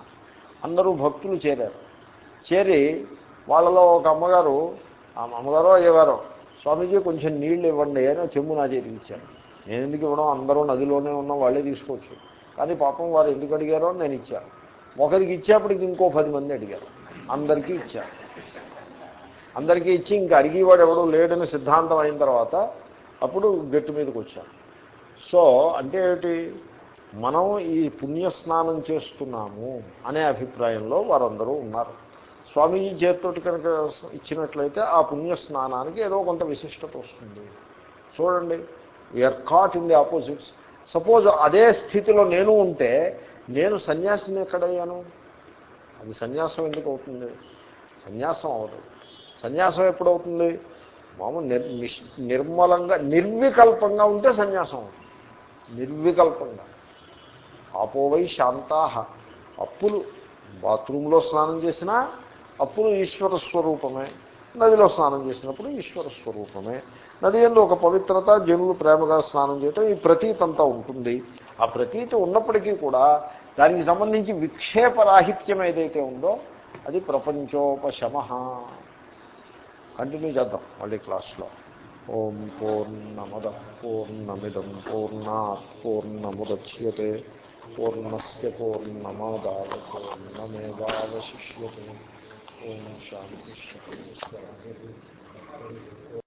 అందరూ భక్తులు చేరారు. చేరి వాళ్ళలో ఒక అమ్మగారు ఆ అమ్మగారో అయ్యగారో స్వామీజీ కొంచెం నీళ్ళు ఇవ్వండి అని చెమ్ము నా చేతికి ఇచ్చాను నేను ఎందుకు ఇవ్వడం? అందరూ నదిలోనే ఉన్నాం వాళ్ళే తీసుకోవచ్చు. కానీ పాపం వారు ఎందుకు అడిగారో అని నేను ఇచ్చాను ఒకరికి ఇచ్చేప్పటికి ఇంకో పది మంది అడిగారు. అందరికీ ఇచ్చాను అందరికీ ఇచ్చి ఇంకా అడిగేవాడు ఎవడో లేడని సిద్ధాంతం అయిన తర్వాత అప్పుడు గట్టు మీదకి వచ్చాను సో అంటే ఏమిటి? మనం ఈ పుణ్యస్నానం చేస్తున్నాము అనే అభిప్రాయంలో వారందరూ ఉన్నారు. స్వామీజీ చేతితోటి కనుక ఇచ్చినట్లయితే ఆ పుణ్యస్నానానికి ఏదో కొంత విశిష్టత వస్తుంది. చూడండి we are caught in the opposites suppose అదే స్థితిలో నేను ఉంటే నేను సన్యాసిని ఎక్కడయ్యాను? అది సన్యాసం ఎందుకు అవుతుంది? సన్యాసం అవదు. సన్యాసం ఎప్పుడవుతుంది మామూలు నిర్ నిష్- నిర్మలంగా నిర్వికల్పంగా ఉంటే సన్యాసం నిర్వికల్పంగా. ఆపోవై శాంతాహ. అప్పులు బాత్రూంలో స్నానం చేసినా అప్పులు ఈశ్వర స్వరూపమే. నదిలో స్నానం చేసినప్పుడు ఈశ్వర స్వరూపమే. నది ఎందు ఒక పవిత్రత జనులు ప్రేమగా స్నానం చేయటం ఈ ప్రతీతి అంతా ఉంటుంది. ఆ ప్రతీతి ఉన్నప్పటికీ కూడా దానికి సంబంధించి విక్షేపరాహిత్యం ఏదైతే ఉందో అది ప్రపంచోపశమ కంటిన్యూ చేద్దాం మళ్ళీ క్లాస్లో. ఓం పూర్ణమద పూర్ణమిదం పూర్ణా పూర్ణముద్యతే పూర్ణస్ పూర్ణమాదాయ పూర్ణమేవాశిష్యతే ఓం శాంతి శాంతి.